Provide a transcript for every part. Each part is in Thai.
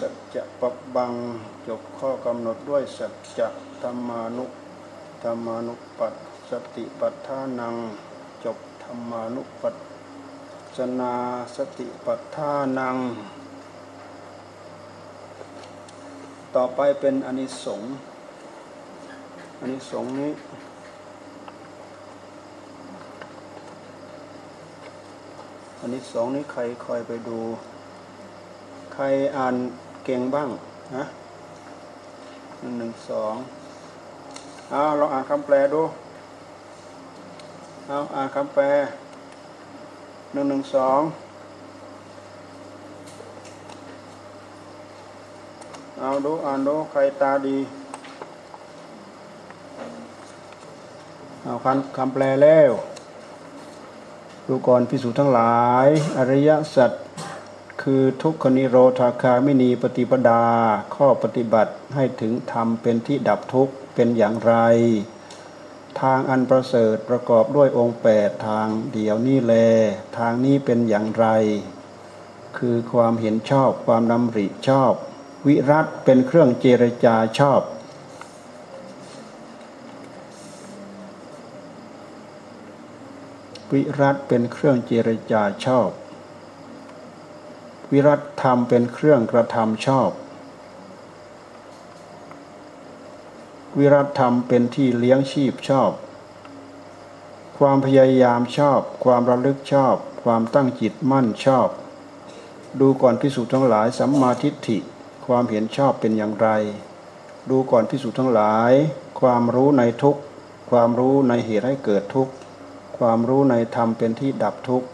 สัจจะปบบังจบข้อกำหนดด้วยสัจจะธรรมานุธรรมานุปัสสติปัฏฐานัง จบธรรมานุปัสสนาสติปัฏฐานัง ต่อไปเป็นอนิสงส์อนิสงส์นี้อันนี้สองนี้ใครคอยไปดู ใครอ่านเก่งบ้างนะหนึ่งสองเอาเราอ่านคำแปลดูเอาอ่านคำแปลหนึ่งหนึ่งสองเอาดูอ่านดูใครตาดีเอาคำคำแปลแล้วดูก่อนพิสูจน์ทั้งหลาย อริยสัจ คือทุกขนิโรธาคาไมินีปฏิปดา ข้อปฏิบัติให้ถึงธรรมเป็นที่ดับทุกข์เป็นอย่างไร ทางอันประเสริฐประกอบด้วยองค์แปดทางเดียวนี่แล ทางนี้เป็นอย่างไร คือความเห็นชอบความดำริชอบ วิรัตเป็นเครื่องเจรจาชอบวิรัตเป็นเครื่องเจรจาชอบ วิรัตธรรมเป็นเครื่องกระทำชอบ วิรัตธรรมเป็นที่เลี้ยงชีพชอบ ความพยายามชอบ ความระลึกชอบ ความตั้งจิตมั่นชอบ ดูก่อนพิสูจน์ทั้งหลายสัมมาทิฏฐิ ความเห็นชอบเป็นอย่างไร ดูก่อนพิสูจน์ทั้งหลาย ความรู้ในทุกความรู้ในเหตุให้เกิดทุกความรู้ในธรรมเป็นที่ดับทุกข์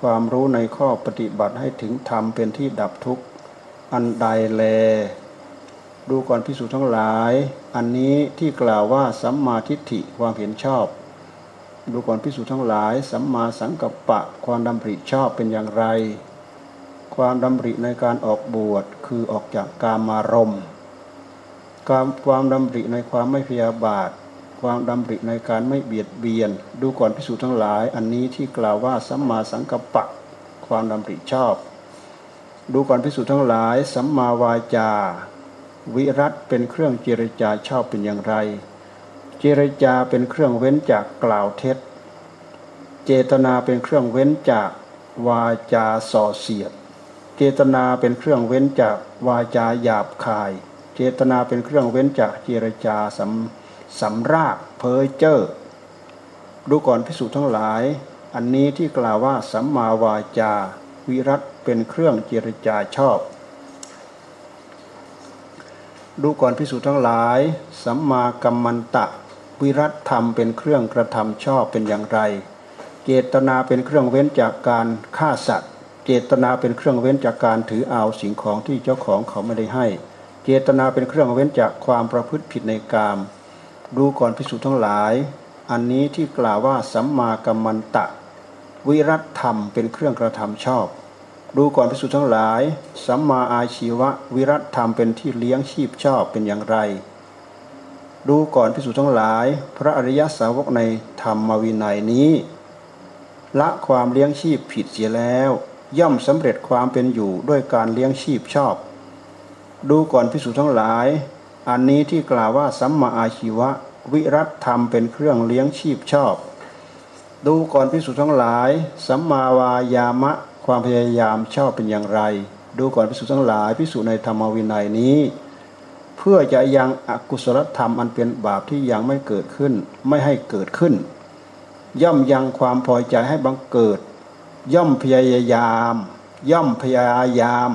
ความรู้ในข้อปฏิบัติให้ถึงธรรมเป็นที่ดับทุกข์อันใดแล ดูก่อนพิสูจน์ทั้งหลาย อันนี้ที่กล่าวว่าสัมมาทิฏฐิความเห็นชอบ ดูก่อนพิสูจน์ทั้งหลาย สัมมาสังกัปปะความดำริชอบเป็นอย่างไร ความดำริในการออกบวชคือออกจากกามารมณ์ความความดำริในความไม่พยาบาท ความดำริในการไม่เบียดเบียน ดูก่อนพิสูจน์ทั้งหลาย อันนี้ที่กล่าวว่าสัมมาสังกัปปะ ความดำริชอบ ดูก่อนพิสูจน์ทั้งหลายสัมมาวาจา วิรัตเป็นเครื่องเจรจาชอบเป็นอย่างไร เจรจาเป็นเครื่องเว้นจากกล่าวเท็จ เจตนาเป็นเครื่องเว้นจากวาจาส่อเสียด เจตนาเป็นเครื่องเว้นจากวาจาหยาบคาย เจตนาเป็นเครื่องเว้นจากเจรจาสำ สำรากเพ้อเจ้อดูก่อนพิสูจน์ทั้งหลาย อันนี้ที่กล่าวว่าสัมมาวาจา วิรัตเป็นเครื่องเจรจาชอบ ดูก่อนพิสูจน์ทั้งหลาย สัมมากัมมันตะ วิรัตธรรมเป็นเครื่องกระทำชอบเป็นอย่างไร เจตนาเป็นเครื่องเว้นจากการฆ่าสัตว์ เจตนาเป็นเครื่องเว้นจากการถือเอาสิ่งของที่เจ้าของเขาไม่ได้ให้ เจตนาเป็นเครื่องเว้นจากความประพฤติผิดในกาม ดูก่อนพิสูจน์ทั้งหลาย อันนี้ที่กล่าวว่าสัมมากัมมันตะ วิรัตธรรมเป็นเครื่องกระทำชอบ ดูก่อนพิสูจน์ทั้งหลาย สัมมาอาชีวะวิรัตธรรมเป็นที่เลี้ยงชีพชอบเป็นอย่างไร ดูก่อนพิสูจน์ทั้งหลาย พระอริยสาวกในธรรมวินัยนี้ละความเลี้ยงชีพผิดเสียแล้ว ย่อมสำเร็จความเป็นอยู่ด้วยการเลี้ยงชีพชอบ ดูก่อนพิสูจน์ทั้งหลาย อันนี้ที่กล่าวว่าสัมมาอาชีวะ วิรัตธรรมเป็นเครื่องเลี้ยงชีพชอบ ดูก่อนพิสูจน์ทั้งหลาย สัมมาวายามะ ความพยายามชอบเป็นอย่างไร ดูก่อนพิสูจน์ทั้งหลายพิสูจน์ในธรรมวินัยนี้ เพื่อจะยังอกุศลธรรมอันเป็นบาปที่ยังไม่เกิดขึ้น ไม่ให้เกิดขึ้น ย่อมยังความพอใจให้บังเกิด ย่อมพยายาม ย่อมพยายาม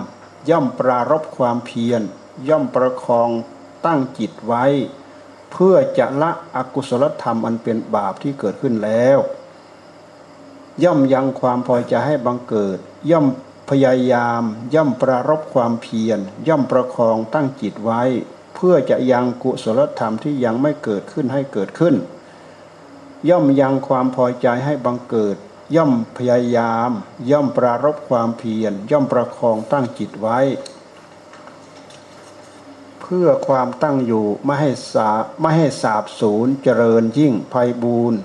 ย่อมปรารบความเพียรย่อมประคอง ตั้งจิตไว้ เพื่อจะละอกุศลธรรมอันเป็นบาปที่เกิดขึ้นแล้ว ย่อมยังความพอใจให้บังเกิด ย่อมพยายาม ย่อมปรารบความเพียร ย่อมประคองตั้งจิตไว้ เพื่อจะยังกุศลธรรมที่ยังไม่เกิดขึ้นให้เกิดขึ้น ย่อมยังความพอใจให้บังเกิด ย่อมพยายาม ย่อมปรารบความเพียร ย่อมประคองตั้งจิตไว้ พื่อความตั้งอยู่ไม่ให้สาไม่ให้สาบสูญเจริญยิ่งภัยบูรณ์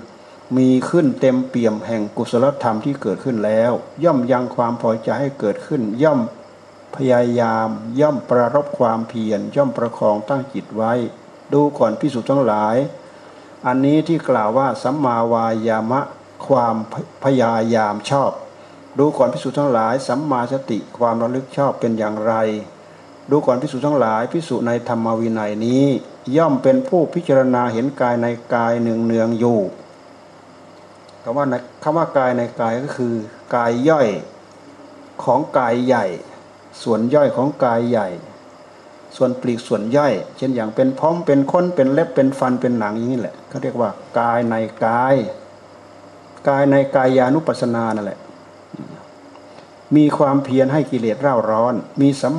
มีขึ้นเต็มเปี่ยมแห่งกุศลธรรมที่เกิดขึ้นแล้ว ย่อมยังความพอใจให้เกิดขึ้น ย่อมพยายาม ย่อมประรบความเพียรย่อมประคองตั้งจิตไว้ ดูก่อนพิสุทั้งหลาย อันนี้ที่กล่าวว่าสัมมาวายามะความพยายามชอบ ดูก่อนพิสุทั้งหลาย สัมมาสติความระลึกชอบเป็นอย่างไร ดูก่อนพิสุทั้งหลายพิสุในธรรมวินัยนี้ ย่อมเป็นผู้พิจารณาเห็นกายในกายเนืองเนืองอยู่คำว่าคำว่ากายในกายก็คือ กายย่อยของกายใหญ่ ส่วนย่อยของกายใหญ่ ส่วนปลีกส่วนย่อย เช่นอย่างเป็นพร้องเป็นค้นเป็นเล็บเป็นฟันเป็นหนังอย่างนี้แหละเขาเรียกว่ากายในกาย กายในกายานุปัสสนานั่นแหละมีความเพียรให้กิเลสเร่าร้อน มีสัม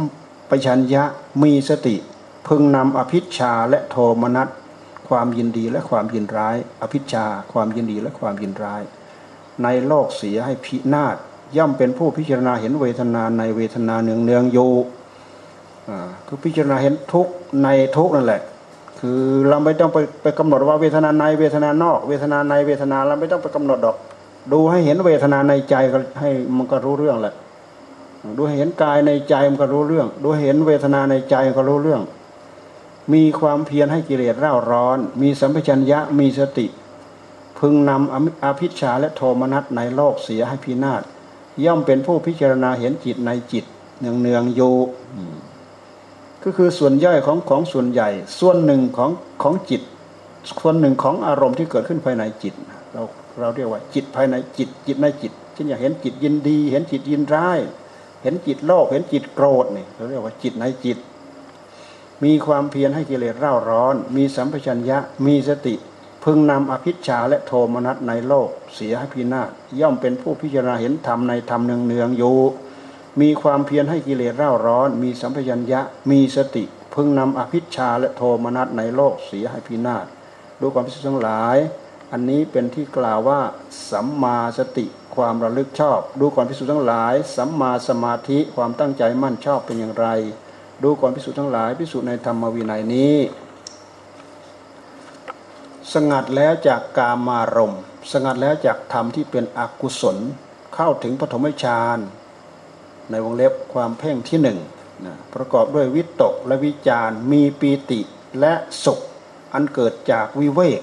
ปชัญญะมีสติ พึงนำอภิชาและโทมนัสความยินดีและความยินร้าย อภิชาความยินดีและความยินร้าย ในโลกเสียให้พินาศย่อมเป็นผู้พิจารณาเห็นเวทนาในเวทนาเนืองเนืองอยู่คือพิจารณาเห็นทุกในทุกนั่นแหละ คือเราไม่ต้องไปไปกำหนดว่าเวทนาในเวทนานอก เวทนาในเวทนาเราไม่ต้องไปกำหนดดอก ดูให้เห็นเวทนาในใจก็ให้มันก็รู้เรื่องแหละ ดูเห็นกายในใจมันก็รู้เรื่อง ดูเห็นเวทนาในใจก็รู้เรื่อง มีความเพียรให้กิเลสเร่าร้อน มีสัมปชัญญะมีสติ พึงนำอภิชาและโทมนัสในโลกเสียให้พินาศย่อมเป็นผู้พิจารณาเห็นจิตในจิตเนืองเนืองโยก็คือส่วนย่อยของของส่วนใหญ่ ส่วนหนึ่งของของจิต ส่วนหนึ่งของอารมณ์ที่เกิดขึ้นภายในจิต เราเราเรียกว่าจิตภายในจิตจิตในจิตเช่นอยากเห็นจิตยินดี เห็นจิตยินร้าย เห็นจิตโลภเห็นจิตโกรธนี่เราเรียกว่าจิตในจิต มีความเพียรให้กิเลสเร่าร้อน มีสัมปชัญญะมีสติ พึงนำอภิชาและโทมนัสในโลก เสียให้พินาศย่อมเป็นผู้พิจารณาเห็นธรรมในธรรมเนืองเนืองอยู่มีความเพียรให้กิเลสเร่าร้อน มีสัมปชัญญะมีสติ พึงนำอภิชาและโทมนัสในโลกเสียให้พินาศดูความพิสุทั้งหลาย อันนี้เป็นที่กล่าวว่าสัมมาสติ ความระลึกชอบ ดูก่อนพิสุทั้งหลาย สัมมาสมาธิความตั้งใจมั่นชอบเป็นอย่างไร ดูก่อนพิสุทั้งหลายพิสุในธรรมวินัยนี้ สงัดแล้วจากกามารมสงัดแล้วจากธรรมที่เป็นอกุศล เข้าถึงปฐมฌานในวงเล็บความเพ่งที่หนึ่งนะประกอบด้วยวิตกและวิจารมีปีติและสุขอันเกิดจากวิเวก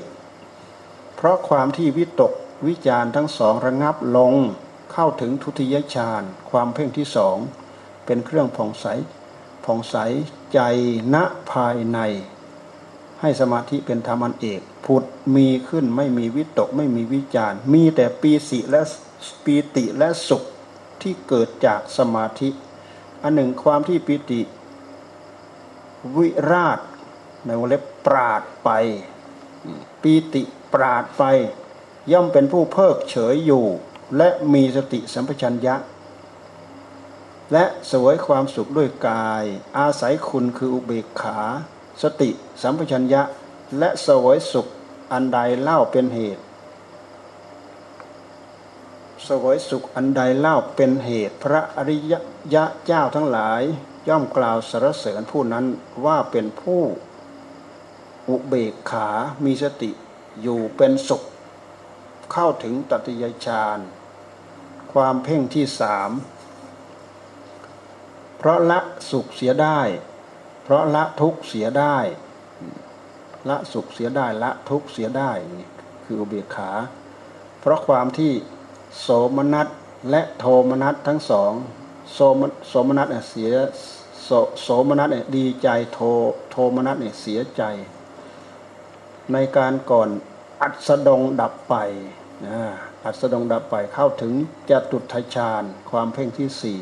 เพราะความที่วิตก วิจารทั้งสองระงับลงเข้าถึงทุติยฌานความเพ่งที่สองเป็นเครื่องผ่องใสผ่องใสใจณภายใน ให้สมาธิเป็นธรรมอันเอกผุดมีขึ้นไม่มีวิตกไม่มีวิจารมีแต่ปีสิและปีติและสุขที่เกิดจากสมาธิ อันหนึ่งความที่ปิติ วิราชในวงเล็บปราดไปปีติปราดไป ย่อมเป็นผู้เพิกเฉยอยู่ และมีสติสัมปชัญญะ และสวยความสุขด้วยกาย อาศัยคุณคืออุเบกขา สติสัมปชัญญะ และสวยสุขอันใดเล่าเป็นเหตุสวยสุขอันใดเล่าเป็นเหตุพระอริยะเจ้าทั้งหลาย ย่อมกล่าวสรรเสริญผู้นั้นว่าเป็นผู้ อุเบกขา มีสติอยู่เป็นสุข เข้าถึงตติยฌานความเพ่งที่สามเพราะละสุขเสียได้ เพราะละทุกเสียได้ ละสุขเสียได้ละทุกเสียได้คืออุเบกขา เพราะความที่โสมนัสและโทมนัสทั้งสองโสมโสมนัสเนี่ยเสียโสโสมนัสเนี่ยดีใจโทโทมนัสเนี่ยเสียใจ ในการก่อน อัศดงดับไปนะอัศดงดับไปเข้าถึงจตุทชาญความเพ่งที่สี่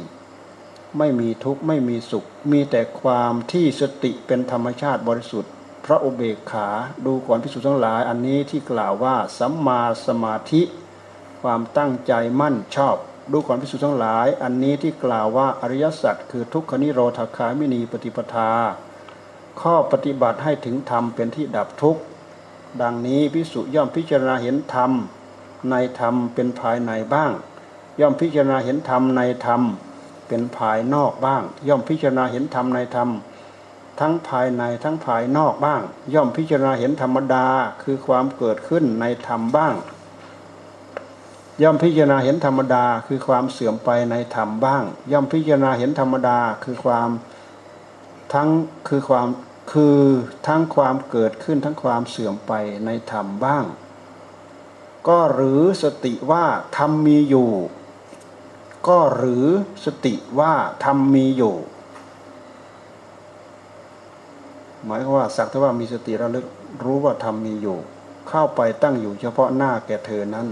ไม่มีทุกข์ไม่มีสุข มีแต่ความที่สติเป็นธรรมชาติบริสุทธิ์ พระอุเบกขาดูก่อนพิสุทั้งหลายอันนี้ที่กล่าวว่าสัมมาสมาธิ ความตั้งใจมั่นชอบ ดูความพิสูจน์ทั้งหลาย อันนี้ที่กล่าวว่าอริยสัจคือทุกขนิโรธคามินีปฏิปทา ข้อปฏิบัติให้ถึงธรรมเป็นที่ดับทุกข์ ดังนี้พิสุย่อมพิจารณาเห็นธรรม ในธรรมเป็นภายในบ้าง ย่อมพิจารณาเห็นธรรมในธรรมเป็นภายนอกบ้าง ย่อมพิจารณาเห็นธรรมในธรรม ทั้งภายในทั้งภายนอกบ้าง ย่อมพิจารณาเห็นธรรมดาคือความเกิดขึ้นในธรรมบ้าง ย่อมพิจารณาเห็นธรรมดาคือความเสื่อมไปในธรรมบ้าง ย่อมพิจารณาเห็นธรรมดาคือความทั้งคือความ คือทั้งความเกิดขึ้นทั้งความเสื่อมไปในธรรมบ้าง ก็หรือสติว่าธรรมมีอยู่ ก็หรือสติว่าธรรมมีอยู่ หมายว่าสักแต่ว่ามีสติระลึกรู้ว่าธรรมมีอยู่ เข้าไปตั้งอยู่เฉพาะหน้าแก่เธอนั้น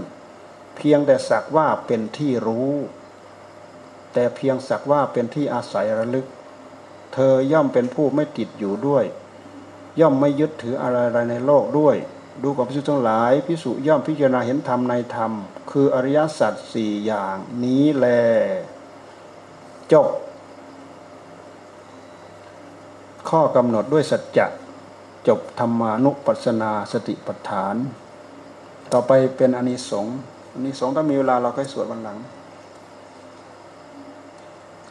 เพียงแต่สักว่าเป็นที่รู้ แต่เพียงสักว่าเป็นที่อาศัยระลึก เธอย่อมเป็นผู้ไม่ติดอยู่ด้วย ย่อมไม่ยึดถืออะไรในโลกด้วย ดูกับพิสุทั้งหลายพิสุย่อมพิจารณาเห็นธรรมในธรรม คืออริยสัจสี่อย่างนี้แล จบ ข้อกำหนดด้วยสัจจะจบธรรมานุปัสสนาสติปัฏฐาน ต่อไปเป็นอนิสงส์อนิสงส์ถ้ามีเวลาเราค่อยสวดวันหลัง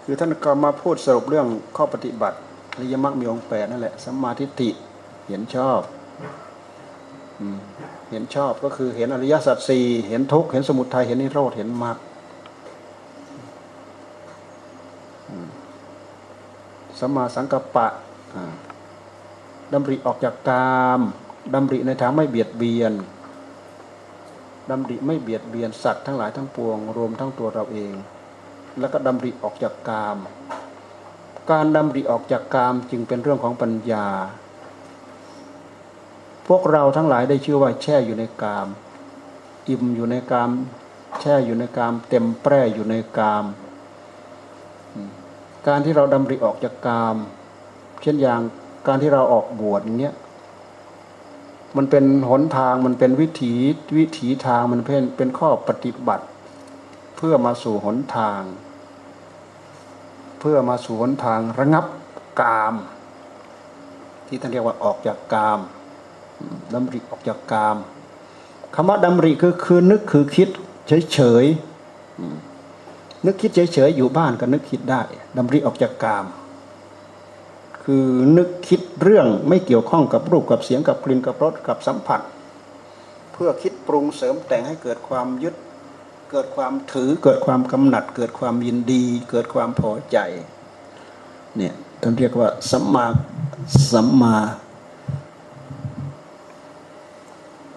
คือท่านก็มาพูดสรุปเรื่องข้อปฏิบัติอริยมรรคมีองค์แปดนั่นแหละสัมมาทิฏฐิเห็นชอบเห็นชอบก็คือเห็นอริยสัจสี่เห็นทุกข์เห็นสมุทัยเห็นนิโรธเห็นมรรคสัมมาสังกัปปะดำริออกจากกามดำริในทางไม่เบียดเบียนดำริไม่เบียดเบียนสัตว์ทั้งหลายทั้งปวง รวมทั้งตัวเราเอง แล้วก็ดำริออกจากกาม การดำริออกจากกามจึงเป็นเรื่องของปัญญา พวกเราทั้งหลายได้ชื่อว่าแช่อยู่ในกาม อิ่มอยู่ในกาม แช่อยู่ในกาม เต็มแปร่อยู่ในกาม การที่เราดำริออกจากกาม เช่นอย่างการที่เราออกบวชอย่างเนี้ยมันเป็นหนทางมันเป็นวิถีวิถีทางมันเป็นเป็นข้อปฏิบัติ พื่อมาสู่หนทาง เพื่อมาสู่หนทางระงับกาม ที่ท่านเรียกว่าออกจากกามดำริออกจากกามคำว่าดำริคือคือนึกคือคิดเฉยเฉยนึกคิดเฉยเฉยอยู่บ้านก็นึกคิดได้ดำริออกจากกาม คือนึกคิดเรื่องไม่เกี่ยวข้องกับรูปกับเสียงกับกลิ่นกับรสกับสัมผัส เพื่อคิดปรุงเสริมแต่งให้เกิดความยึด เกิดความถือเกิดความกำหนัด เกิดความยินดี เกิดความพอใจเนี่ยท่านเรียกว่าสัมมาสัมมา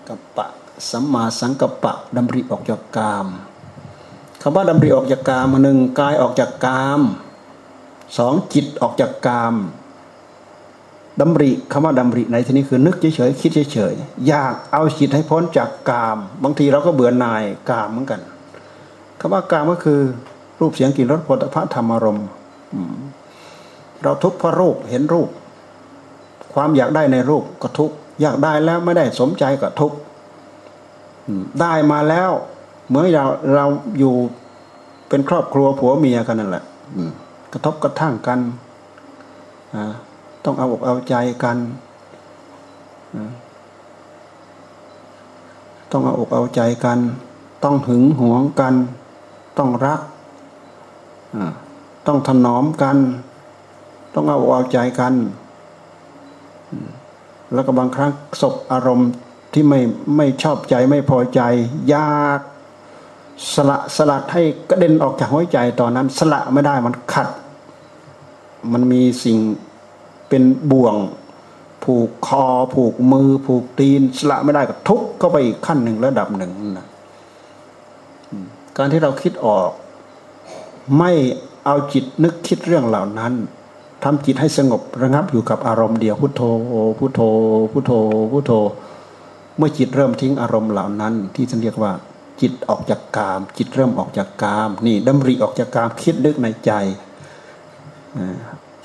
กัปปะสัมมาสังกัปปะดำริออกจากกามคำว่าดำริออกจากกามหนึ่งกายออกจากกามสองจิตออกจากกามดำริคำว่าดำริในที่นี้คือนึกเฉยๆคิดเฉยๆอยากเอาจิตให้พ้นจากกาม บางทีเราก็เบื่อหน่ายกามเหมือนกัน คำว่ากามก็คือ รูปเสียงกลิ่นรสผลิภัณฑ์ธรรมารมเราทุกข์เพราะรูปเห็นรูป ความอยากได้ในรูปก็ทุกข์อยากได้แล้วไม่ได้สมใจก็ทุกข์ได้มาแล้วเหมื่อเราเราอยู่เป็นครอบครัวผัวเมียกันนั่นแหละกระทบกระทั่งกันต้องเอาอกเอาใจกันต้องเอาอกเอาใจกัน ต้องหึงหวงกัน ต้องรัก ต้องถนอมกัน ต้องเอาเอาใจกัน แล้วก็บางครั้งศพอารมณ์ที่ไม่ไม่ชอบใจไม่พอใจ ยากสละสลัดให้กระเด็นออกจากหัวใจตอนนั้น สละไม่ได้มันขัด มันมีสิ่งเป็นบ่วง ผูกคอ ผูกมือ ผูกตีน สละไม่ได้ก็ทุกเข้าไปอีกขั้นหนึ่งระดับหนึ่งนะ การที่เราคิดออก ไม่เอาจิตนึกคิดเรื่องเหล่านั้นทำจิตให้สงบระงับอยู่กับอารมณ์เดียวพุทโธพุทโธพุทโธพุทโธ เมื่อจิตเริ่มทิ้งอารมณ์เหล่านั้น ที่ท่านเรียกว่า จิตออกจากกาม จิตเริ่มออกจากกาม นี่ดำริออกจากกามคิดนึกในใจ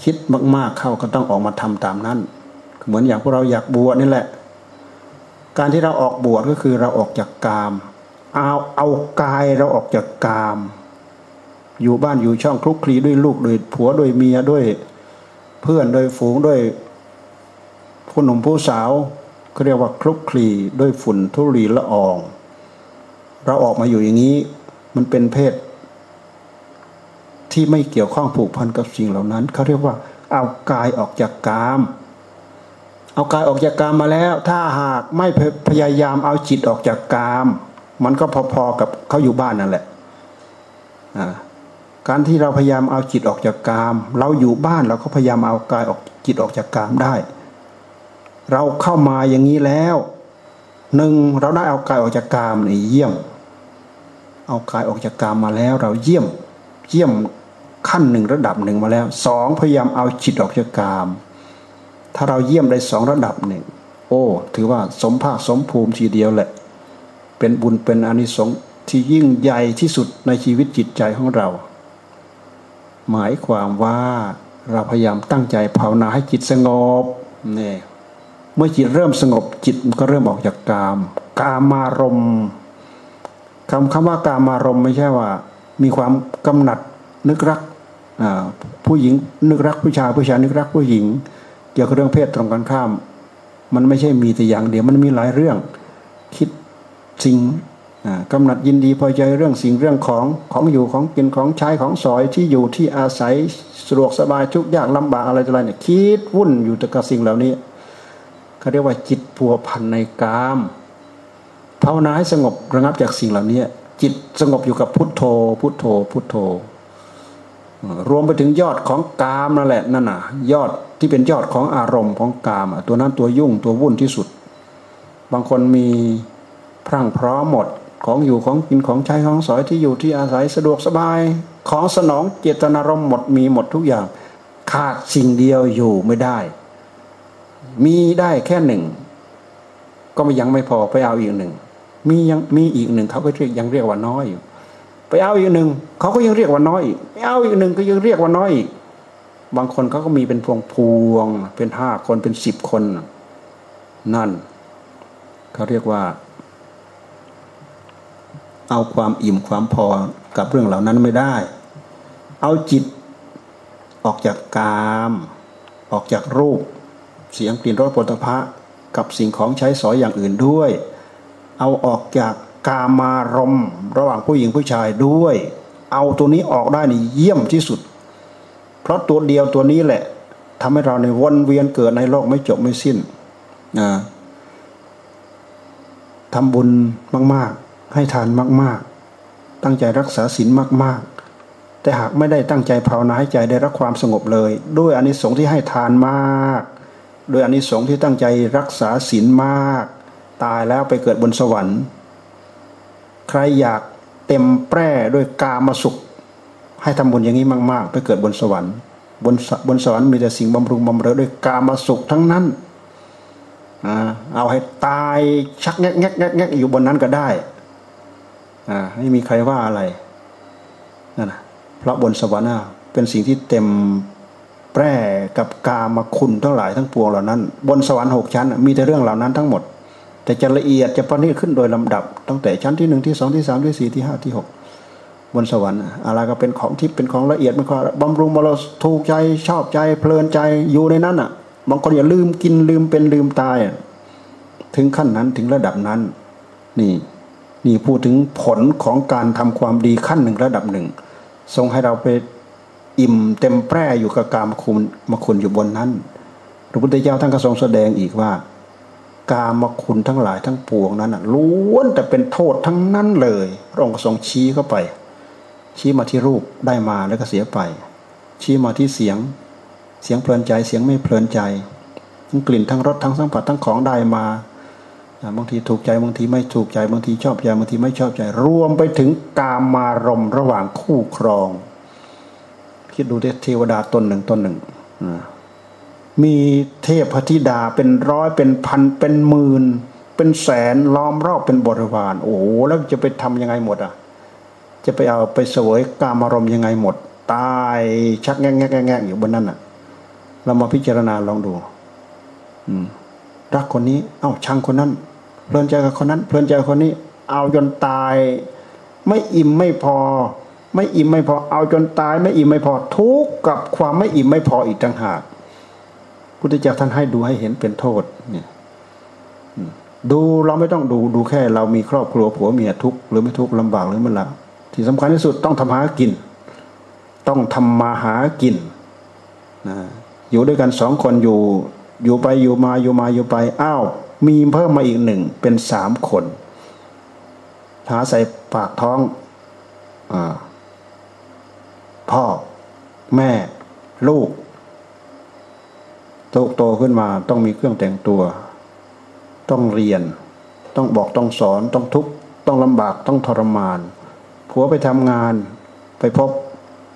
คิดมากๆเข้าก็ต้องออกมาทำตามนั้น เหมือนอย่างพวกเราอยากบวชนี่แหละ การที่เราออกบวชก็คือเราออกจากกาม เอาเอากายเราออกจากกาม อยู่บ้านอยู่ช่องคลุกคลีด้วยลูกด้วยผัวด้วยเมียด้วย เพื่อนด้วยฝูงด้วยผู้หนุ่มผู้สาวเขาเรียกว่าคลุกคลีด้วยฝุ่นทุลีละออง เราออกมาอยู่อย่างนี้ มันเป็นเพศ ที่ไม่เกี่ยวข้องผูกพันกับสิ่งเหล่านั้นเขาเรียกว่า เอากายออกจากกาม เอากายออกจากกามมาแล้ว ถ้าหากไม่พยายามเอาจิตออกจากกาม มันก็พอๆกับเขาอยู่บ้านนั่นแหละการที่เราพยายามเอาจิตออกจากกาม เราอยู่บ้านเราก็พยายามเอากายออกจิตออกจากกามได้ เราเข้ามาอย่างนี้แล้วหนึ่งเราได้เอากายออกจากกามนี่เยี่ยม เอากายออกจากกามมาแล้ว เราเยี่ยมเยี่ยมขั้นหนึ่งระดับหนึ่งมาแล้วสองพยายามเอาจิตออกจากกาม ถ้าเราเยี่ยมได้สองระดับหนึ่งโอ้ ถือว่าสมภาคสมภูมิทีเดียวแหละ เป็นบุญเป็นอนิสงส์ที่ยิ่งใหญ่ที่สุดในชีวิตจิตใจของเรา หมายความว่าเราพยายามตั้งใจภาวนาให้จิตสงบเนี่ยเมื่อจิตเริ่มสงบจิตมันก็เริ่มออกจากกาม กามารมคำคำว่ากามารมไม่ใช่ว่า มีความกำหนัดนึกรักผู้หญิงนึกรักผู้ชายผู้ชายนึกรักผู้หญิง เกี่ยวกับเรื่องเพศตรงกันข้าม มันไม่ใช่มีแต่อย่างเดียวมันมีหลายเรื่อง คิด สิ่งกำหนัดยินดีพอใจเรื่องสิ่งเรื่องของของอยู่ของกินของใช้ของสอยที่อยู่ที่อาศัยสะดวกสบายทุกอย่างลำบากอะไรต่ออะไรเนี่ยคิดวุ่นอยู่แต่กับสิ่งเหล่านี้เขาเรียกว่าจิตพัวพันในกามภาวนาให้สงบระงับจากสิ่งเหล่านี้จิตสงบอยู่กับพุทโธ พุทโธ พุทโธ รวมไปถึงยอดของกามนั่นแหละนั่นน่ะ ยอดที่เป็นยอดของอารมณ์ของกามตัวนั้นตัวยุ่งตัววุ่นที่สุด บางคนมี พรั่งพร้อมหมดของอยู่ของกินของใช้ของสอยที่อยู่ที่อาศัยสะดวกสบาย ของสนองเจตนารมณ์หมดมีหมดทุกอย่าง ขาดสิ่งเดียวอยู่ไม่ได้ มีได้แค่หนึ่ง ก็ยังไม่พอไปเอาอีกหนึ่งมียังมีอีกหนึ่งเขาก็เรียกยังเรียกว่าน้อยอยู่ ไปเอาอีกหนึ่งเขาก็ยังเรียกว่าน้อยอีกไปเอาอีกหนึ่งก็ยังเรียกว่าน้อยอีกบางคนเขาก็มีเป็นพวงพวงเป็นห้าคนเป็นสิบคน นั่นเขาเรียกว่า เอาความอิ่มความพอกับเรื่องเหล่านั้นไม่ได้ เอาจิตออกจากกาม ออกจากรูป เสียงกลิ่นรสปุถะกับสิ่งของใช้สอยอย่างอื่นด้วย เอาออกจากกามารมระหว่างผู้หญิงผู้ชายด้วย เอาตัวนี้ออกได้นี่เยี่ยมที่สุด เพราะตัวเดียวตัวนี้แหละทำให้เราในวนเวียนเกิดในโลกไม่จบไม่สิ้นนะทำบุญมาก ให้ทานมากๆ ตั้งใจรักษาศีลมากๆ แต่หากไม่ได้ตั้งใจภาวนาให้ใจได้รับความสงบเลย ด้วยอานิสงส์ที่ให้ทานมาก โดยอานิสงส์ที่ตั้งใจรักษาศีลมาก ตายแล้วไปเกิดบนสวรรค์ ใครอยากเต็มแปร่ด้วยกามาสุข ให้ทำบุญอย่างนี้มาก ๆ ไปเกิดบนสวรรค์บนบนสวรรค์มีแต่สิ่งบำรุงบำเรอด้วยกามาสุขทั้งนั้นเอาให้ตายชักแงกแงกแงกอยู่บนนั้นก็ได้ ไม่มีใครว่าอะไรนั่นนะเพราะบนสวรรค์เป็นสิ่งที่เต็มแปร่กับกามาคุณทั้งหลายทั้งปวงเหล่านั้น บนสวรรค์หกชั้น มีแต่เรื่องเหล่านั้นทั้งหมด แต่จะละเอียดจะประณีตขึ้นโดยลำดับ ตั้งแต่ชั้นที่หนึ่งที่สองที่สามที่สี่ที่ห้าที่หกบนสวรรค์อะไรก็เป็นของที่เป็นของละเอียดมันก็บำรุงมาเราถูกใจชอบใจเพลินใจอยู่ในนั้นอะบางคนอย่าลืมกินลืมเป็นลืมตายถึงขั้นนั้นถึงระดับนั้น นี่ นี่พูดถึงผลของการทำความดีขั้นหนึ่งระดับหนึ่งทรงให้เราไปอิ่มเต็มแปร่อยู่กับกามคุณมาคุณอยู่บนนั้น พระพุทธเจ้าท่านก็ทรงแสดงอีกว่ากามคุณทั้งหลายทั้งปวงนั้นล้วนแต่เป็นโทษทั้งนั้นเลยพระองค์ทรงชี้เข้าไป ชี้มาที่รูปได้มาแล้วก็เสียไป ชี้มาที่เสียง เสียงเพลินใจเสียงไม่เพลินใจ ทั้งกลิ่นทั้งรสทั้งสัมผัสทั้งของได้มา บางทีถูกใจบางทีไม่ถูกใจบางทีชอบใจบางทีไม่ชอบใจ รวมไปถึงกามารมระหว่างคู่ครอง คิดดูเทวดาตนหนึ่งตนหนึ่งมีเทพธิดาเป็นร้อยเป็นพันเป็นหมื่นเป็นแสนล้อมรอบเป็นบริวาร โอ้แล้วจะไปทำยังไงหมดอะ จะไปเอาไปสวยกามารมยังไงหมด ตายชักแง่แง่แง่อยู่บนนั้นอะ เรามาพิจารณาลองดู อืมรักคนนี้ เอ้าชังคนนั้น เพลินใจกับคนนั้น เพลินใจคนนี้ เอาจนตาย ไม่อิ่มไม่พอ ไม่อิ่มไม่พอ เอาจนตาย ไม่อิ่มไม่พอทุกกับความไม่อิ่มไม่พออีกต่างหากพุทธเจ้าท่านให้ดูให้เห็นเป็นโทษเนี่ยดูเราไม่ต้องดูดูแค่ เรามีครอบครัวผัวเมียทุกหรือไม่ทุกลำบากหรือมันละที่สำคัญที่สุดต้องทำหากิน ต้องทำมาหากินนะอยู่ด้วยกันสองคนอยู่ อยู่ไปอยู่มาอยู่มาอยู่ไปอ้าว มีเพิ่มมาอีกหนึ่งเป็นสามคนหาใส่ปากท้องอพ่อ แม่ ลูกโตโตขึ้นมาต้องมีเครื่องแต่งตัว ต้องเรียน ต้องบอกต้องสอนต้องทุกข์ต้องลำบากต้องทรมานผัวไปทำงาน ไปพบ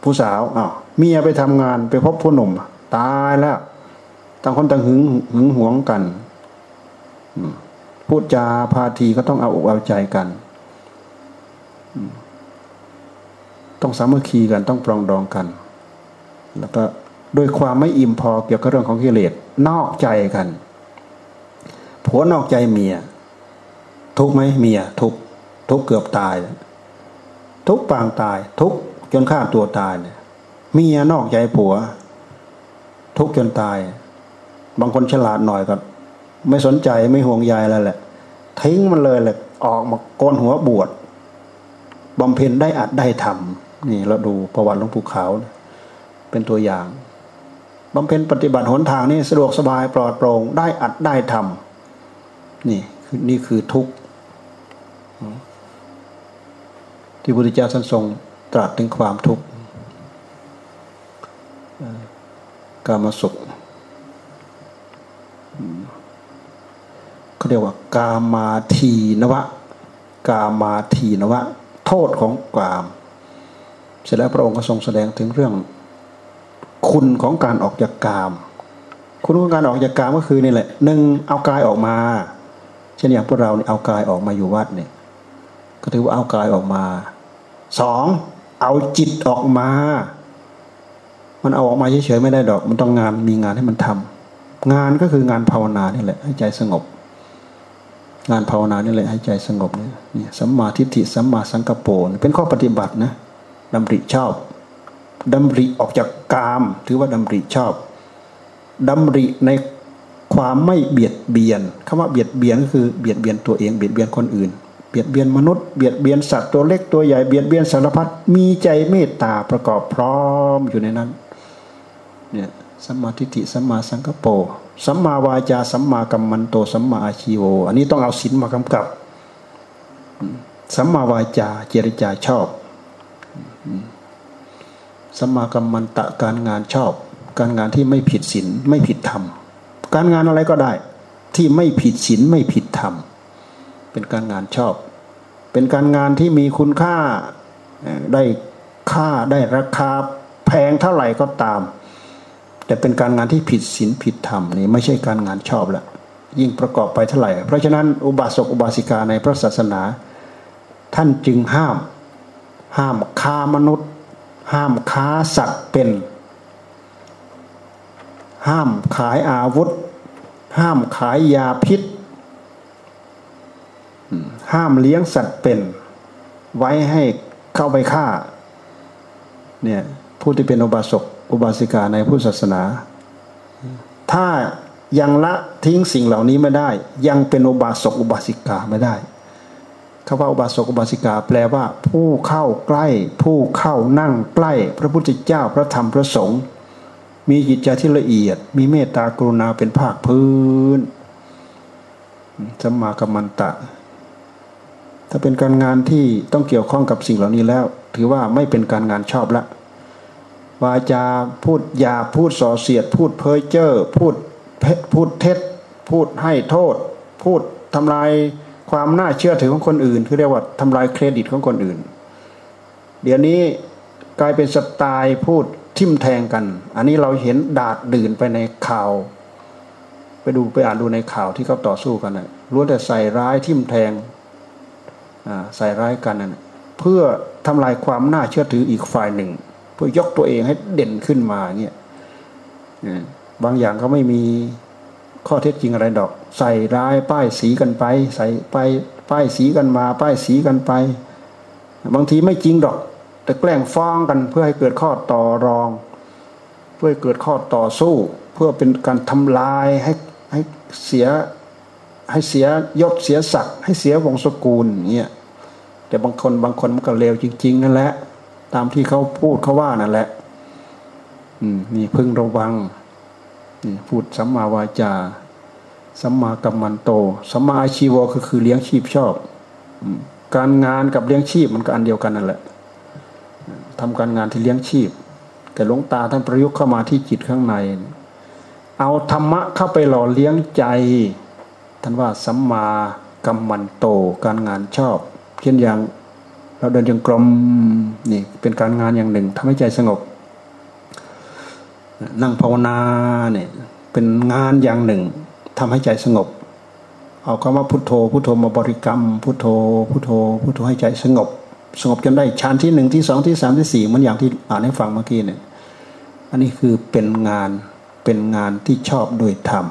ผู้สาวอ้าวเมียไปทำงาน ไปพบผู้หนุ่ม ตายแล้วต่างคนต่างหึงหึงหวงกัน พูดจาพาทีก็ต้องเอาอกเอาใจกัน ต้องสามัคคีกันต้องปรองดองกัน แล้วก็ด้วยความไม่อิ่มพอเกี่ยวกับเรื่องของกิเลสนอกใจกันผัวนอกใจเมีย ทุกไหมเมีย ทุกทุกเกือบตาย ทุกปางตาย ทุกจนฆ่าตัวตายเนี่ยเมียนอกใจผัว ทุกจนตาย บางคนฉลาดหน่อยก็ ไม่สนใจไม่ห่วงใยแล้วแหละ ทิ้งมันเลยแหละออกมาโกนหัวบวชบำเพ็ญได้อัดได้ทำนี่เราดูประวัติหลวงปู่ขาวเป็นตัวอย่างบำเพ็ญปฏิบัติหนทางนี่สะดวกสบายปลอดโปร่งได้อัดได้ทำนี่นี่คือทุกข์ที่พระพุทธเจ้าท่านทรงตรัสถึงความทุกข์กามาสุข เขาเรียกว่ากามาทีนวะ กามาทีนวะ โทษของกาม เสร็จแล้วพระองค์ก็ทรงแสดงถึงเรื่อง คุณของการออกจากกาม คุณของการออกจากกามก็คือนี่แหละหนึ่งเอากายออกมา เช่นอย่างพวกเราเนี่ยเอากายออกมาอยู่วัดเนี่ยก็ถือว่าเอากายออกมาสองเอาจิตออกมา มันเอาออกมาเฉยๆไม่ได้ดอก มันต้องงานมีงานให้มันทำงานก็คืองานภาวนานี่แหละให้ใจสงบ งานภาวนานี่แหละให้ใจสงบเนี่ยนี่สัมมาทิฏฐิสัมมาสังกปรเป็นข้อปฏิบัตินะดำริชอบดำริออกจากกาม ถือว่าดำริชอบดำริในความไม่เบียดเบียนคำว่าเบียดเบียนก็คือเบียดเบียนตัวเองเบียดเบียนคนอื่น เบียดเบียนมนุษย์เบียดเบียนสัตว์ตัวเล็กตัวใหญ่เบียดเบียนสารพัดมีใจเมตตาประกอบพร้อมอยู่ในนั้นเนี่ยสัมมาทิฏฐิสัมมาสังกปร สัมมาวาจาสัมมากัมมันโตสัมมาอาชีโว อันนี้ต้องเอาศีลมากำกับ สัมมาวาจาเจริจาชอบสัมมากรรมันตะการงานชอบ การงานที่ไม่ผิดศีลไม่ผิดธรรม การงานอะไรก็ได้ ที่ไม่ผิดศีลไม่ผิดธรรม เป็นการงานชอบ เป็นการงานที่มีคุณค่าได้ค่าได้ราคาแพงเท่าไหร่ก็ตาม แต่เป็นการงานที่ผิดศีลผิดธรรมนี่ไม่ใช่การงานชอบละยิ่งประกอบไปเท่าไหร่ เพราะฉะนั้นอุบาสกอุบาสิกาในพระศาสนา ท่านจึงห้าม ห้ามฆ่ามนุษย์ ห้ามค้าสัตว์เป็น ห้ามขายอาวุธ ห้ามขายยาพิษ ห้ามเลี้ยงสัตว์เป็น ไว้ให้เข้าไปฆ่าเนี่ยผู้ที่เป็นอุบาสก อุบาสิกาในพุทธศาสนา ถ้ายังละทิ้งสิ่งเหล่านี้ไม่ได้ ยังเป็นอุบาสกอุบาสิกาไม่ได้คำว่าอุบาสกอุบาสิกา แปลว่า ผู้เข้าใกล้ ผู้เข้านั่งใกล้ พระพุทธเจ้าพระธรรมพระสงฆ์มีจิตใจที่ละเอียด มีเมตตากรุณาเป็นภาคพื้นสัมมากัมมันตะ ถ้าเป็นการงานที่ต้องเกี่ยวข้องกับสิ่งเหล่านี้แล้ว ถือว่าไม่เป็นการงานชอบละ วาจาพูดยาพูดส่อเสียด พูดเพ้อเจ้อพูดพูดเท็จ พูดให้โทษ พูดทำลายความน่าเชื่อถือของคนอื่นคือเรียกว่าทำลายเครดิตของคนอื่น เดี๋ยวนี้กลายเป็นสไตล์พูดทิมแทงกัน อันนี้เราเห็นดาดดื่นไปในข่าว ไปดูไปอ่านดูในข่าวที่เขาต่อสู้กันนะล้วนแต่ใส่ร้ายทิมแทงใส่ร้ายกันนะเพื่อทำลายความน่าเชื่อถืออีกฝ่ายหนึ่ง เพื่อยกตัวเองให้เด่นขึ้นมาเนี่ยบางอย่างเขาไม่มีข้อเท็จจริงอะไรดอก ใส่ร้ายป้ายสีกันไป ใส่ไปป้ายสีกันมา ป้ายสีกันไป บางทีไม่จริงดอก แต่แกล้งฟ้องกันเพื่อให้เกิดข้อต่อรอง เพื่อเกิดข้อต่อสู้ เพื่อเป็นการทำลายให้ให้เสียให้เสียยศเสียศักดิ์ให้เสียวงศกุลเนี่ยแต่บางคนบางคนมันก็เลวจริง ๆ นั่นแหละ ตามที่เขาพูดเขาว่านั่นแหละ อืมนี่พึงระวังนี่พูดสัมมาวาจาสัมมากัมมันโตสัมมาอาชีวก็คือเลี้ยงชีพชอบ การงานกับเลี้ยงชีพมันก็อันเดียวกันนั่นแหละทำการงานที่เลี้ยงชีพ แต่หลวงตาท่านประยุกต์เข้ามาที่จิตข้างใน เอาธรรมะเข้าไปหล่อเลี้ยงใจ ท่านว่าสัมมากัมมันโต การงานชอบ เช่นอย่าง เราเดินจงกรมนี่เป็นการงานอย่างหนึ่งทำให้ใจสงบ นั่งภาวนาเนี่ยเป็นงานอย่างหนึ่งทำให้ใจสงบ เอาคำว่าพุทโธ พุทโธมาบริกรรม พุทโธ พุทโธ พุทโธให้ใจสงบ สงบจนได้ชั้นที่หนึ่งที่สองที่สามที่สี่มือนอย่างที่อ่านให้ฟังเมื่อกี้เนี่ยอันนี้คือเป็นงานเป็นงานที่ชอบโดยธรรม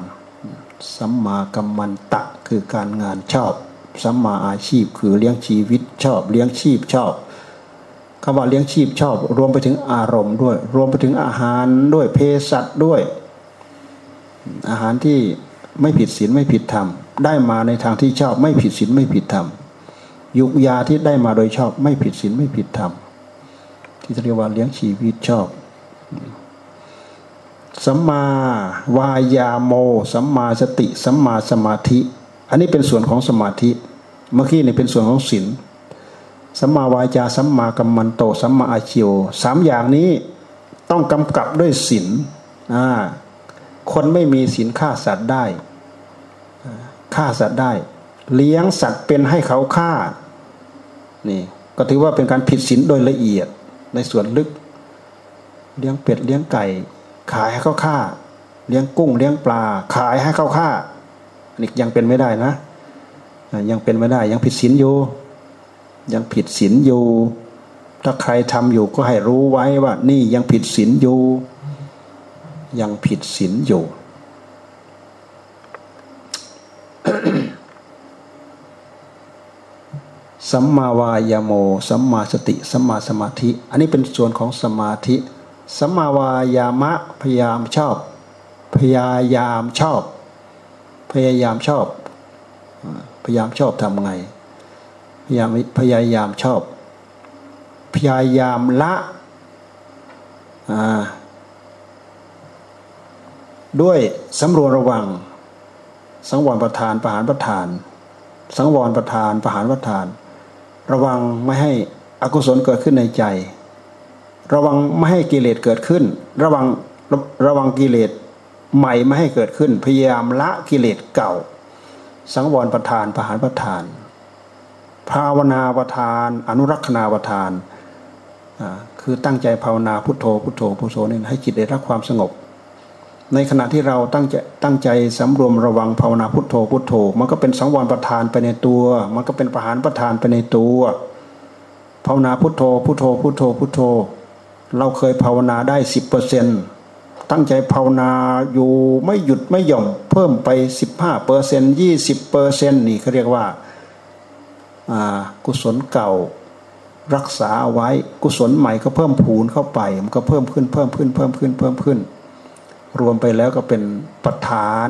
สัมมากัมมันตะคือการงานชอบ สัมมาอาชีพคือเลี้ยงชีวิตชอบ เลี้ยงชีพชอบคำว่าเลี้ยงชีพชอบ รวมไปถึงอารมณ์ด้วย รวมไปถึงอาหารด้วยเภสัชด้วย อาหารที่ไม่ผิดศีลไม่ผิดธรรม ได้มาในทางที่ชอบ ไม่ผิดศีลไม่ผิดธรรมยุกยาที่ได้มาโดยชอบ ไม่ผิดศีลไม่ผิดธรรมที่เรียกว่าเลี้ยงชีวิตชอบสัมมาวายาโม สัมมาสติ สัมมาสมาธิ อันนี้เป็นส่วนของสมาธิ เมื่อกี้นี่เป็นส่วนของศีลสัมมาวาจาสัมมากัมมันโตสัมมาอาชิวสามอย่างนี้ต้องกำกับด้วยศีลคนไม่มีศีลฆ่าสัตว์ได้ฆ่าสัตว์ได้ เลี้ยงสัตว์เป็นให้เขาฆ่านี่ก็ถือว่าเป็นการผิดศีลโดยละเอียดในส่วนลึก เลี้ยงเป็ดเลี้ยงไก่ ขายให้เขาฆ่า เลี้ยงกุ้งเลี้ยงปลา ขายให้เขาฆ่า นี่ยังเป็นไม่ได้นะ ยังเป็นไม่ได้ ยังผิดศีลอยู่ ยังผิดศีลอยู่ ถ้าใครทำอยู่ก็ให้รู้ไว้ว่า นี่ยังผิดศีลอยู่ ยังผิดศีลอยู่สัมมาวายโม สัมมาสติ สัมมาสมาธิ อันนี้เป็นส่วนของสมาธิ สัมมาวายามะพยายามชอบ พยายามชอบ พยายามชอบ พยายามชอบทำไง พยายามพยายามชอบ พยายามละด้วยสำรวจระวัง สังวรประธานประหารประธาน สังวรประธานประหารประธาน ระวังไม่ให้อกุศลเกิดขึ้นในใจ ระวังไม่ให้กิเลสเกิดขึ้น ระวังระวังกิเลส ใหม่ไม่ให้เกิดขึ้น พยายามละกิเลสเก่า สังวรประทานประหารประทาน ภาวนาประทาน อนุรักษณาประทาน คือตั้งใจภาวนาพุทโธพุทโธพุทโธนี่ให้จิตได้รับความสงบ ในขณะที่เราตั้งใจตั้งใจสำรวมระวังภาวนาพุทโธพุทโธ มันก็เป็นสังวรประทานไปในตัว มันก็เป็นประหารประทานไปในตัวภาวนาพุทโธพุทโธพุทโธพุทโธ เราเคยภาวนาได้สิบเปอร์เซ็นตั้ ตั้งใจภาวนาอยู่ไม่หยุดไม่หย่อนเพิ่มไปสิบห้าเปอร์เซ็นยี่สิบเปอร์เซ็นนี่เขาเรียกว่ากุศลเก่ารักษาเอาไว้กุศลใหม่ก็เพิ่มพูนเข้าไป มันก็เพิ่มขึ้นเพิ่มขึ้นเพิ่มขึ้นเพิ่มขึ้น รวมไปแล้วก็เป็นประธาน